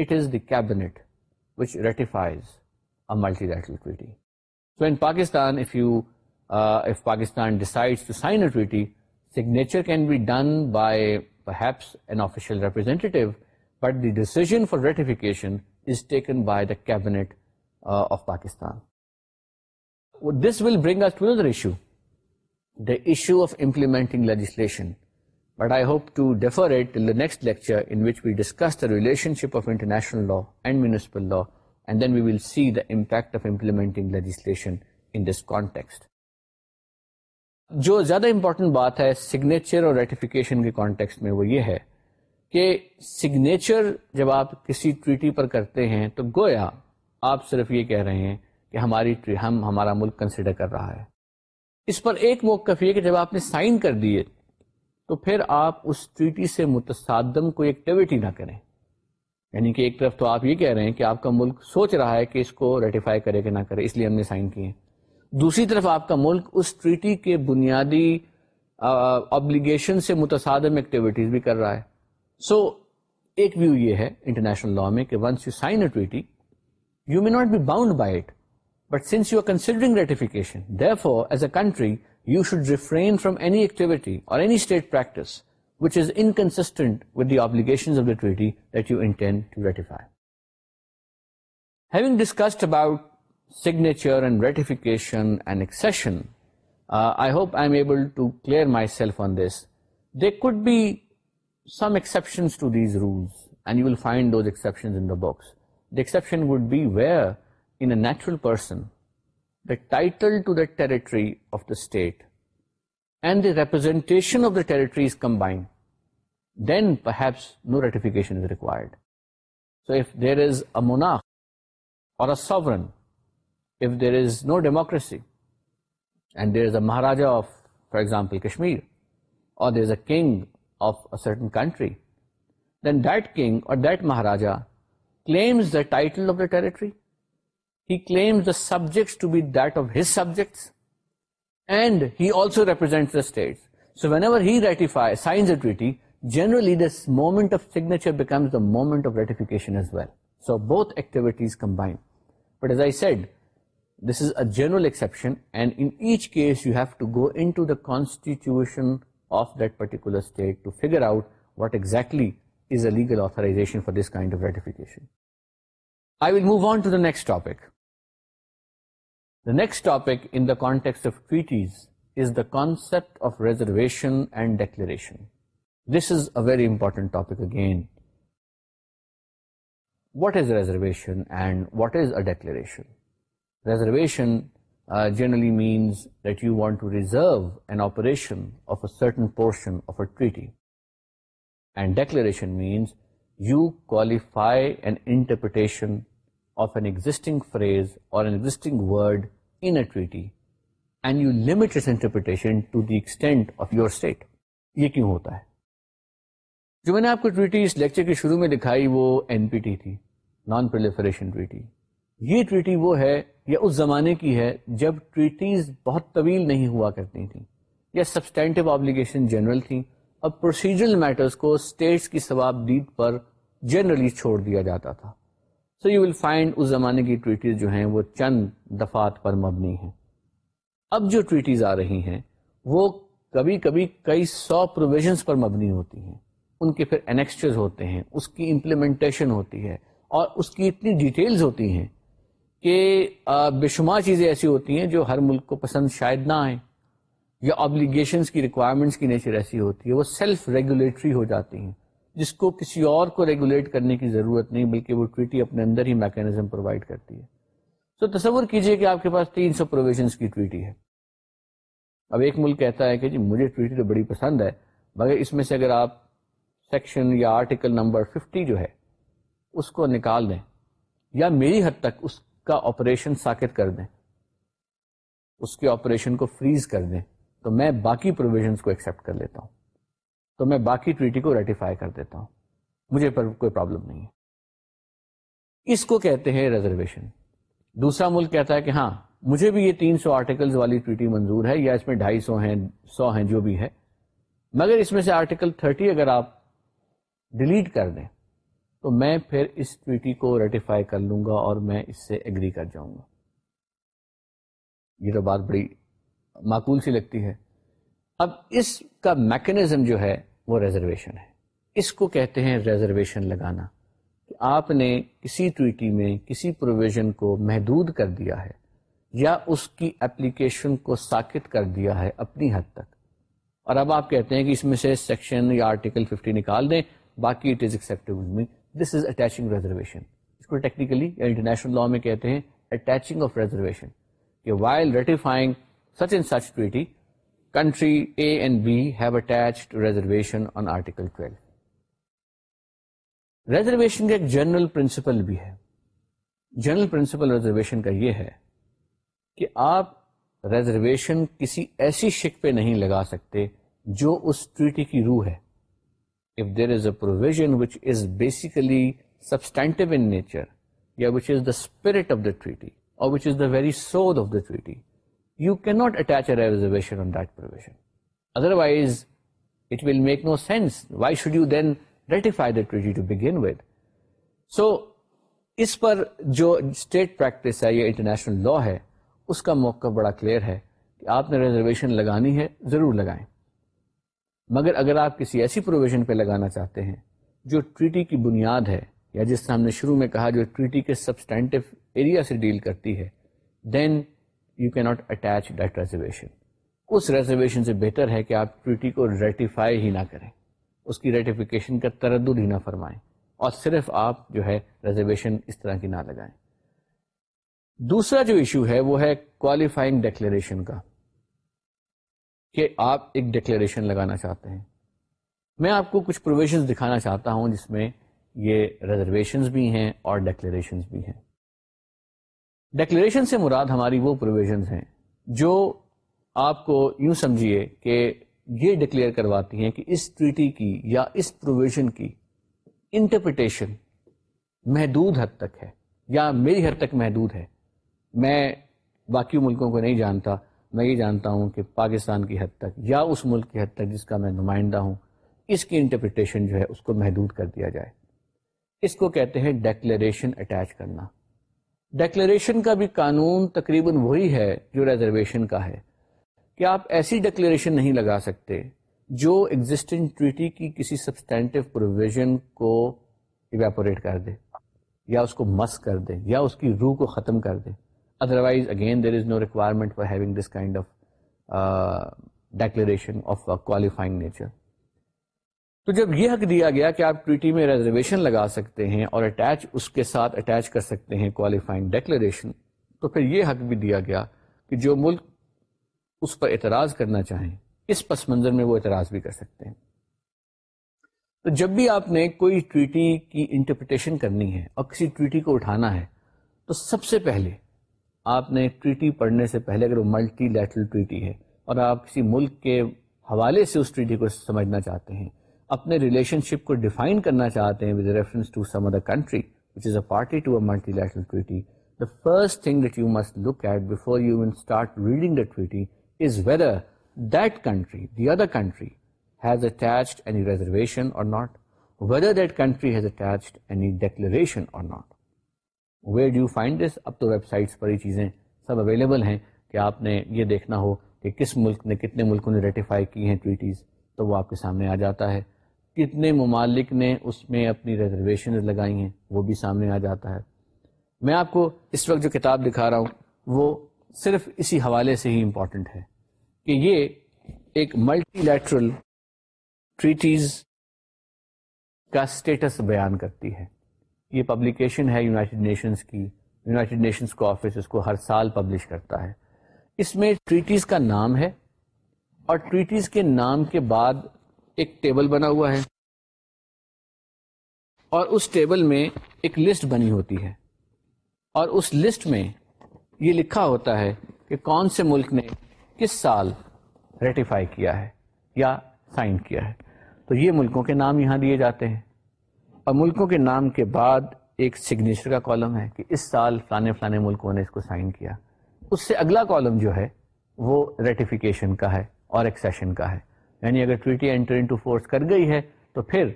Speaker 1: it is the cabinet which ratifies multi national so in Pakistan Pakistan decide to sign the signature can be done بائیپسل representative but دیسی for ریٹنکن by the cabinet of Pakistan issue of implementing legislation but I hope to defer next lectures the relational law and municipal law and then we will see the aspect of implementing legislation next جو زیادہ امپورٹنٹ بات ہے سگنیچر اور ریٹیفیکیشن کے کانٹیکس میں وہ یہ ہے کہ سگنیچر جب آپ کسی ٹریٹی پر کرتے ہیں تو گویا آپ صرف یہ کہہ رہے ہیں کہ ہماری ہم ہمارا ملک کنسیڈر کر رہا ہے اس پر ایک موقف یہ کہ جب آپ نے سائن کر دیے تو پھر آپ اس ٹریٹی سے متصادم کوئی ایکٹیویٹی نہ کریں یعنی کہ ایک طرف تو آپ یہ کہہ رہے ہیں کہ آپ کا ملک سوچ رہا ہے کہ اس کو ریٹیفائی کرے کہ نہ کرے اس لیے ہم نے سائن کیے ہیں دوسری طرف آپ کا ملک اس ٹریٹی کے بنیادی آبلیگیشن سے متصادم ایکٹیویٹیز بھی کر رہا ہے سو so, ایک ویو یہ ہے انٹرنیشنل لا میں کہ once you sign a treaty you may not be bound by it but since you are considering ratification for as a country you should refrain from any activity or any state practice which is inconsistent with the obligation of the that you intend to ratify having discussed about signature and ratification I hope I'll myself on this they could be some actioned would be where natural person the title of the state and the representation of the territories combined then perhaps no ratification so if there is امونا maharaja of for example Kashmir or title terms to bet of his subjects and he also represent so ratify generally this moment of signature but as I said This is a general exception, and in each case you have to go into the constitution of that particular state to figure out what exactly is a legal authorization for this kind of ratification. I will move on to the next topic. The next topic in the context of treaties is the concept of reservation and declaration. This is a very important topic again. What is a reservation and what is a declaration? Reservation generally means you an existing phrase اور جو میں نے آپ کو ٹویٹی اس لیکچر کے شروع میں دکھائی وہ این پی ٹی تھی نان پریفریشن ٹویٹی یہ ٹریٹی وہ ہے یا اس زمانے کی ہے جب ٹریٹیز بہت طویل نہیں ہوا کرتی تھیں یا سبسٹینٹو آبلیگیشن جنرل تھیں اب پروسیجرل میٹرز کو اسٹیٹس کی دید پر جنرلی چھوڑ دیا جاتا تھا سو یو ول فائنڈ اس زمانے کی ٹریٹیز جو ہیں وہ چند دفات پر مبنی ہیں اب جو ٹریٹیز آ رہی ہیں وہ کبھی کبھی کئی سو پروویژنس پر مبنی ہوتی ہیں ان کے پھر انیکسچرز ہوتے ہیں اس کی امپلیمنٹیشن ہوتی ہے اور اس کی اتنی ڈیٹیلز ہوتی ہیں کہ بے شمار چیزیں ایسی ہوتی ہیں جو ہر ملک کو پسند شاید نہ آئیں یا آبلیگیشنس کی ریکوائرمنٹس کی نیچر ایسی ہوتی ہے وہ سیلف ریگولیٹری ہو جاتی ہیں جس کو کسی اور کو ریگولیٹ کرنے کی ضرورت نہیں بلکہ وہ ٹویٹی اپنے اندر ہی میکینزم پرووائڈ کرتی ہے تو so, تصور کیجئے کہ آپ کے پاس تین سو پروویژنس کی ٹویٹی ہے اب ایک ملک کہتا ہے کہ جی مجھے ٹویٹی تو بڑی پسند ہے مگر اس میں سے اگر آپ سیکشن یا آرٹیکل نمبر ففٹی جو ہے اس کو نکال دیں یا میری حد تک اس کا آپریشن ساکت کر دیں اس کے آپریشن کو فریز کر دیں تو میں باقی پروویژنس کو ایکسپٹ کر لیتا ہوں تو میں باقی ٹریٹی کو ریٹیفائی کر دیتا ہوں مجھے پر کوئی پرابلم نہیں ہے اس کو کہتے ہیں ریزرویشن دوسرا ملک کہتا ہے کہ ہاں مجھے بھی یہ تین سو آرٹیکلز والی ٹویٹی منظور ہے یا اس میں ڈھائی سو ہیں سو ہیں جو بھی ہے مگر اس میں سے آرٹیکل تھرٹی اگر آپ ڈیلیٹ کر دیں تو میں پھر اس ٹویٹی کو ریٹیفائی کر لوں گا اور میں اس سے ایگری کر جاؤں گا یہ تو بات بڑی معقول سی لگتی ہے اب اس کا میکنزم جو ہے وہ ریزرویشن ہے اس کو کہتے ہیں ریزرویشن لگانا کہ آپ نے کسی ٹویٹی میں کسی پروویژن کو محدود کر دیا ہے یا اس کی اپلیکیشن کو ساکت کر دیا ہے اپنی حد تک اور اب آپ کہتے ہیں کہ اس میں سے سیکشن یا آرٹیکل 50 نکال دیں باقی it is acceptable this is attaching reservation اس کو ٹیکنیکلی یا انٹرنیشنل لا میں کہتے ہیں attaching of reservation while ratifying such and such ٹویٹی country A and B have attached reservation on article 12 reservation کا ایک جنرل پرنسپل بھی ہے جنرل پرنسپل ریزرویشن کا یہ ہے کہ آپ ریزرویشن کسی ایسی شک پہ نہیں لگا سکتے جو اس ٹویٹی کی روح ہے if there is is is a provision which which basically substantive in nature, yeah, the the spirit of treaty, or which is the very soul of the treaty, you cannot attach a reservation on that provision. Otherwise, it will make no sense. Why should you then ratify the treaty to begin with? So, اس پر جو اسٹیٹ پریکٹس ہے یا انٹرنیشنل لا ہے اس کا موقع بڑا کلیئر ہے کہ آپ نے ریزرویشن لگانی ہے ضرور لگائیں مگر اگر آپ کسی ایسی پروویژن پہ لگانا چاہتے ہیں جو ٹریٹی کی بنیاد ہے یا جس سے ہم نے شروع میں کہا جو ٹریٹی کے سبسٹینٹو ایریا سے ڈیل کرتی ہے then you can not attach that reservation us reservation سے بہتر ہے کہ آپ ٹریٹی کو ریٹیفائی ہی نہ کریں اس کی ریٹیفیکیشن کا تردد ہی نہ فرمائیں اور صرف آپ جو ہے ریزرویشن اس طرح کی نہ لگائیں دوسرا جو ایشو ہے وہ ہے کوالیفائنگ ڈیکلریشن کا کہ آپ ایک ڈکلیریشن لگانا چاہتے ہیں میں آپ کو کچھ پروویژنس دکھانا چاہتا ہوں جس میں یہ ریزرویشنز بھی ہیں اور ڈکلیریشنز بھی ہیں ڈکلیریشن سے مراد ہماری وہ پروویژنز ہیں جو آپ کو یوں سمجھیے کہ یہ ڈکلیئر کرواتی ہیں کہ اس ٹریٹی کی یا اس پروویژن کی انٹرپریٹیشن محدود حد تک ہے یا میری حد تک محدود ہے میں باقی ملکوں کو نہیں جانتا میں یہ جانتا ہوں کہ پاکستان کی حد تک یا اس ملک کی حد تک جس کا میں نمائندہ ہوں اس کی انٹرپریٹیشن جو ہے اس کو محدود کر دیا جائے اس کو کہتے ہیں ڈیکلیریشن اٹیچ کرنا ڈیکلیریشن کا بھی قانون تقریباً وہی ہے جو ریزرویشن کا ہے کہ آپ ایسی ڈیکلیریشن نہیں لگا سکتے جو ایگزٹنگ ٹریٹی کی کسی سبسٹینٹو پروویژن کو ایویپوریٹ کر دے یا اس کو مس کر دے یا اس کی روح کو ختم کر دے again there again there is no requirement for kind this kind of declaration of qualifying nature تو جب یہ حق دیا گیا کہ آپ ٹویٹی میں ریزرویشن لگا سکتے ہیں اور اٹیچ اس کے ساتھ اٹیچ کر سکتے ہیں کوالیفائنگ ڈیکلیریشن تو پھر یہ حق بھی دیا گیا کہ جو ملک اس پر اعتراض کرنا چاہیں اس پس منظر میں وہ اعتراض بھی کر سکتے ہیں تو جب بھی آپ نے کوئی ٹویٹی کی انٹرپریٹیشن کرنی ہے اور کسی ٹویٹی کو اٹھانا ہے تو سب سے پہلے آپ نے ٹریٹی پڑھنے سے پہلے اگر وہ ملٹی لیٹرل ٹریٹی ہے اور آپ کسی ملک کے حوالے سے اس ٹریٹی کو سمجھنا چاہتے ہیں اپنے ریلیشن شپ کو ڈیفائن کرنا چاہتے ہیں with reference to some other country which is a party to a multi lateral treaty the first thing that you must look at before you one start reading the ٹویٹی is whether that country the other country has attached any reservation or not whether that country has attached any declaration or not where do you find this اب تو ویب سائٹس پر یہ چیزیں سب اویلیبل ہیں کہ آپ نے یہ دیکھنا ہو کہ کس ملک نے کتنے ملکوں نے ریٹیفائی کی ہیں ٹویٹیز تو وہ آپ کے سامنے آ جاتا ہے کتنے ممالک نے اس میں اپنی ریزرویشنز لگائی ہیں وہ بھی سامنے آ جاتا ہے میں آپ کو اس وقت جو کتاب دکھا رہا ہوں وہ صرف اسی حوالے سے ہی امپورٹنٹ ہے کہ یہ ایک ملٹی لیٹرل ٹریٹیز کا اسٹیٹس بیان کرتی ہے یہ پبلیکیشن ہے یونائٹیڈ نیشنز کی یونائٹیڈ نیشنز کا آفس اس کو ہر سال پبلش کرتا ہے اس میں ٹریٹیز کا نام ہے اور ٹریٹیز کے نام کے بعد ایک ٹیبل بنا ہوا ہے اور اس ٹیبل میں ایک لسٹ بنی ہوتی ہے اور اس لسٹ میں یہ لکھا ہوتا ہے کہ کون سے ملک نے کس سال ریٹیفائی کیا ہے یا سائن کیا ہے تو یہ ملکوں کے نام یہاں دیے جاتے ہیں اور ملکوں کے نام کے بعد ایک سگنیچر کا کالم ہے کہ اس سال فلانے فلانے ملکوں نے اس کو سائن کیا اس سے اگلا کالم جو ہے وہ ریٹیفیکیشن کا ہے اور ایکسیشن کا ہے یعنی اگر ٹویٹی انٹر انٹو فورس کر گئی ہے تو پھر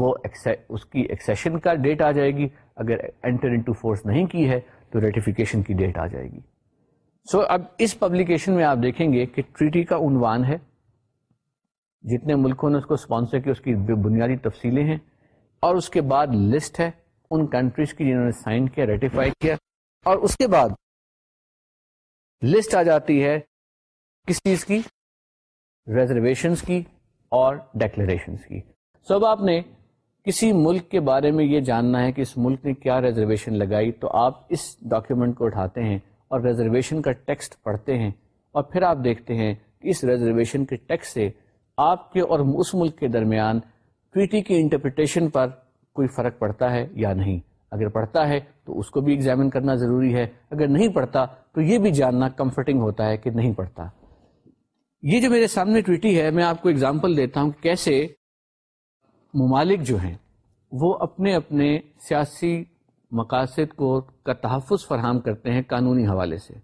Speaker 1: وہ اس کی ایکسیشن کا ڈیٹ آ جائے گی اگر انٹر انٹو فورس نہیں کی ہے تو ریٹیفیکیشن کی ڈیٹ آ جائے گی سو so, اب اس پبلیکیشن میں آپ دیکھیں گے کہ ٹریٹی کا عنوان ہے جتنے ملکوں نے اس کو اسپانسر کیا اس کی بنیادی تفصیلیں ہیں اور اس کے بعد لسٹ ہے ان کنٹریز کی جنہوں نے سائن کیا ریٹیفائی کیا اور اس کے بعد لسٹ آ جاتی ہے کس چیز کی کی اور ڈیکلریشنس کی سو اب آپ نے کسی ملک کے بارے میں یہ جاننا ہے کہ اس ملک نے کیا ریزرویشن لگائی تو آپ اس ڈاکیومنٹ کو اٹھاتے ہیں اور ریزرویشن کا ٹیکسٹ پڑھتے ہیں اور پھر آپ دیکھتے ہیں کہ اس ریزرویشن کے ٹیکسٹ سے آپ کے اور اس ملک کے درمیان ٹویٹی کی انٹرپریٹیشن پر کوئی فرق پڑتا ہے یا نہیں اگر پڑھتا ہے تو اس کو بھی ایگزامن کرنا ضروری ہے اگر نہیں پڑھتا تو یہ بھی جاننا کمفرٹنگ ہوتا ہے کہ نہیں پڑھتا یہ جو میرے سامنے ٹویٹی ہے میں آپ کو اگزامپل دیتا ہوں کہ کیسے ممالک جو ہیں وہ اپنے اپنے سیاسی مقاصد کو کا تحفظ فراہم کرتے ہیں قانونی حوالے سے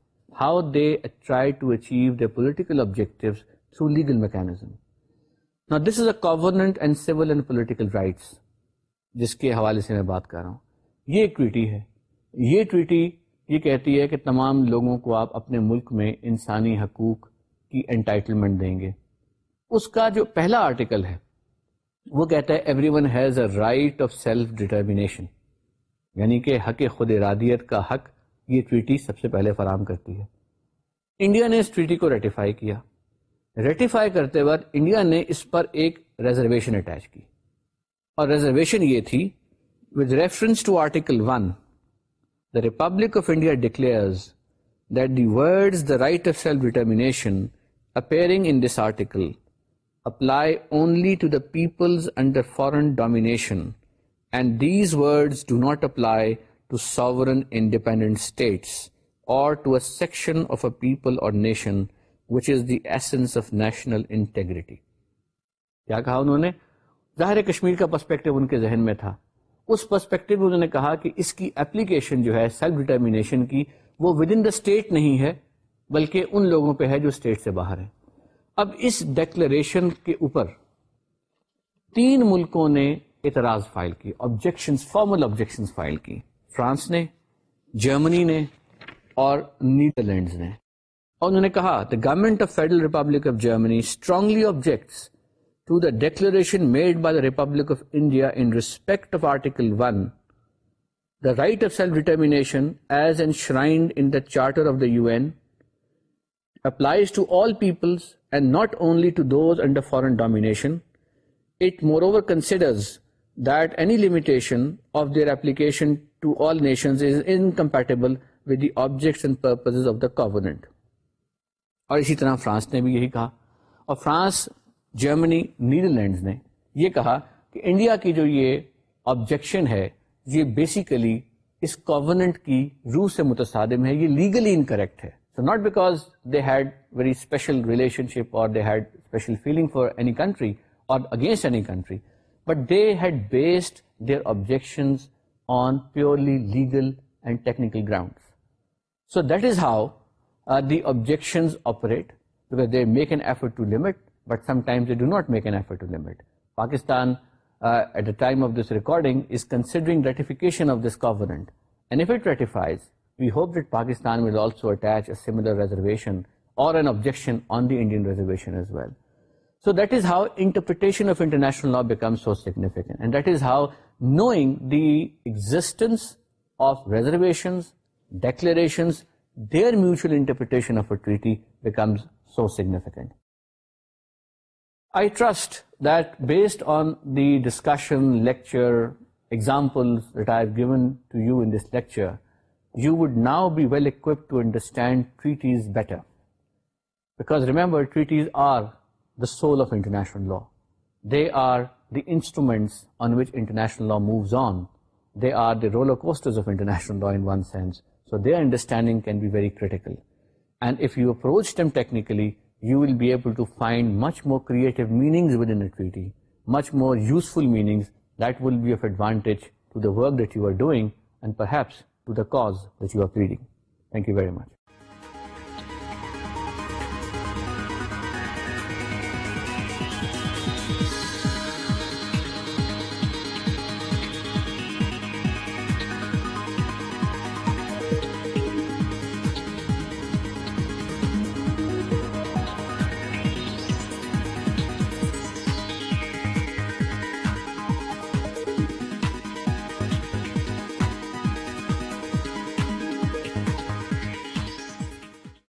Speaker 1: how they try to achieve the political objective through legal mechanism this is a and civil and political rights جس کے حوالے سے میں بات کر رہا ہوں یہ ایک ٹویٹی ہے یہ ٹویٹی یہ کہتی ہے کہ تمام لوگوں کو آپ اپنے ملک میں انسانی حقوق کی انٹائٹلمنٹ دیں گے اس کا جو پہلا آرٹیکل ہے وہ کہتا ہے everyone has a right of self determination یعنی کہ حق خود ارادیت کا حق یہ ٹویٹی سب سے پہلے فراہم کرتی ہے انڈیا نے اس ٹویٹی کو ریٹیفائی کیا ریٹیفائی کرتے وقت انڈیا نے اس پر ایک ریزرویشن اٹیچ کی اور ریزرویشن یہ تھی reference to article one the republic of India declares that the the right of self appearing in this article apply only to the peoples under foreign domination and these words do not apply to sovereign independent states or to a a section of people or nation which is the essence of national integrity کیا کہا انہوں نے ظاہر کشمیر کا پرسپیکٹو ان کے ذہن میں تھا اس پرسپیکٹو میں انہوں نے کہا کہ اس کی اپلیکیشن جو ہے سیلف ڈٹرمینیشن کی وہ ود ان دا اسٹیٹ نہیں ہے بلکہ ان لوگوں پہ ہے جو اسٹیٹ سے باہر ہے اب اس ڈیکلریشن کے اوپر تین ملکوں نے اعتراض فائل کی آبجیکشن فارمل آبجیکشن فائل کی فرانس نے جرمنی نے اور نیدرلینڈز نے اور انہوں نے کہا the government of federal republic of Germany strongly objects to the declaration made by the republic of India in in respect of of article one the the right self as an enshrined charter of the U N foreign domination it more that any limitation of is incompatible with the objects and purpose of the گرن اور اسی طرح فرانس نے بھی یہی کہا اور فرانس جرمنی نیدرلینڈز نے یہ کہا کہ انڈیا کی جو یہ آبجیکشن ہے یہ بیسیکلی اس گورنٹ کی روح سے متصادم ہے یہ لیگلی انکریکٹ ہے so not because they had very special relation or they had special feeling for any country or against any country but they had based their objections on purely legal and technical ground so that is how the objections operate they make an effort but sometimes they do not میکریکارڈنگشنجیکشن law become so significant that is how knowing the existence reservations ڈیکل their mutual interpretation of a treaty becomes so significant. I trust that based on the discussion, lecture, examples that I have given to you in this lecture, you would now be well equipped to understand treaties better. Because remember, treaties are the soul of international law. They are the instruments on which international law moves on. They are the roller coasters of international law in one sense. So their understanding can be very critical. And if you approach them technically, you will be able to find much more creative meanings within a treaty, much more useful meanings that will be of advantage to the work that you are doing and perhaps to the cause that you are pleading. Thank you very much.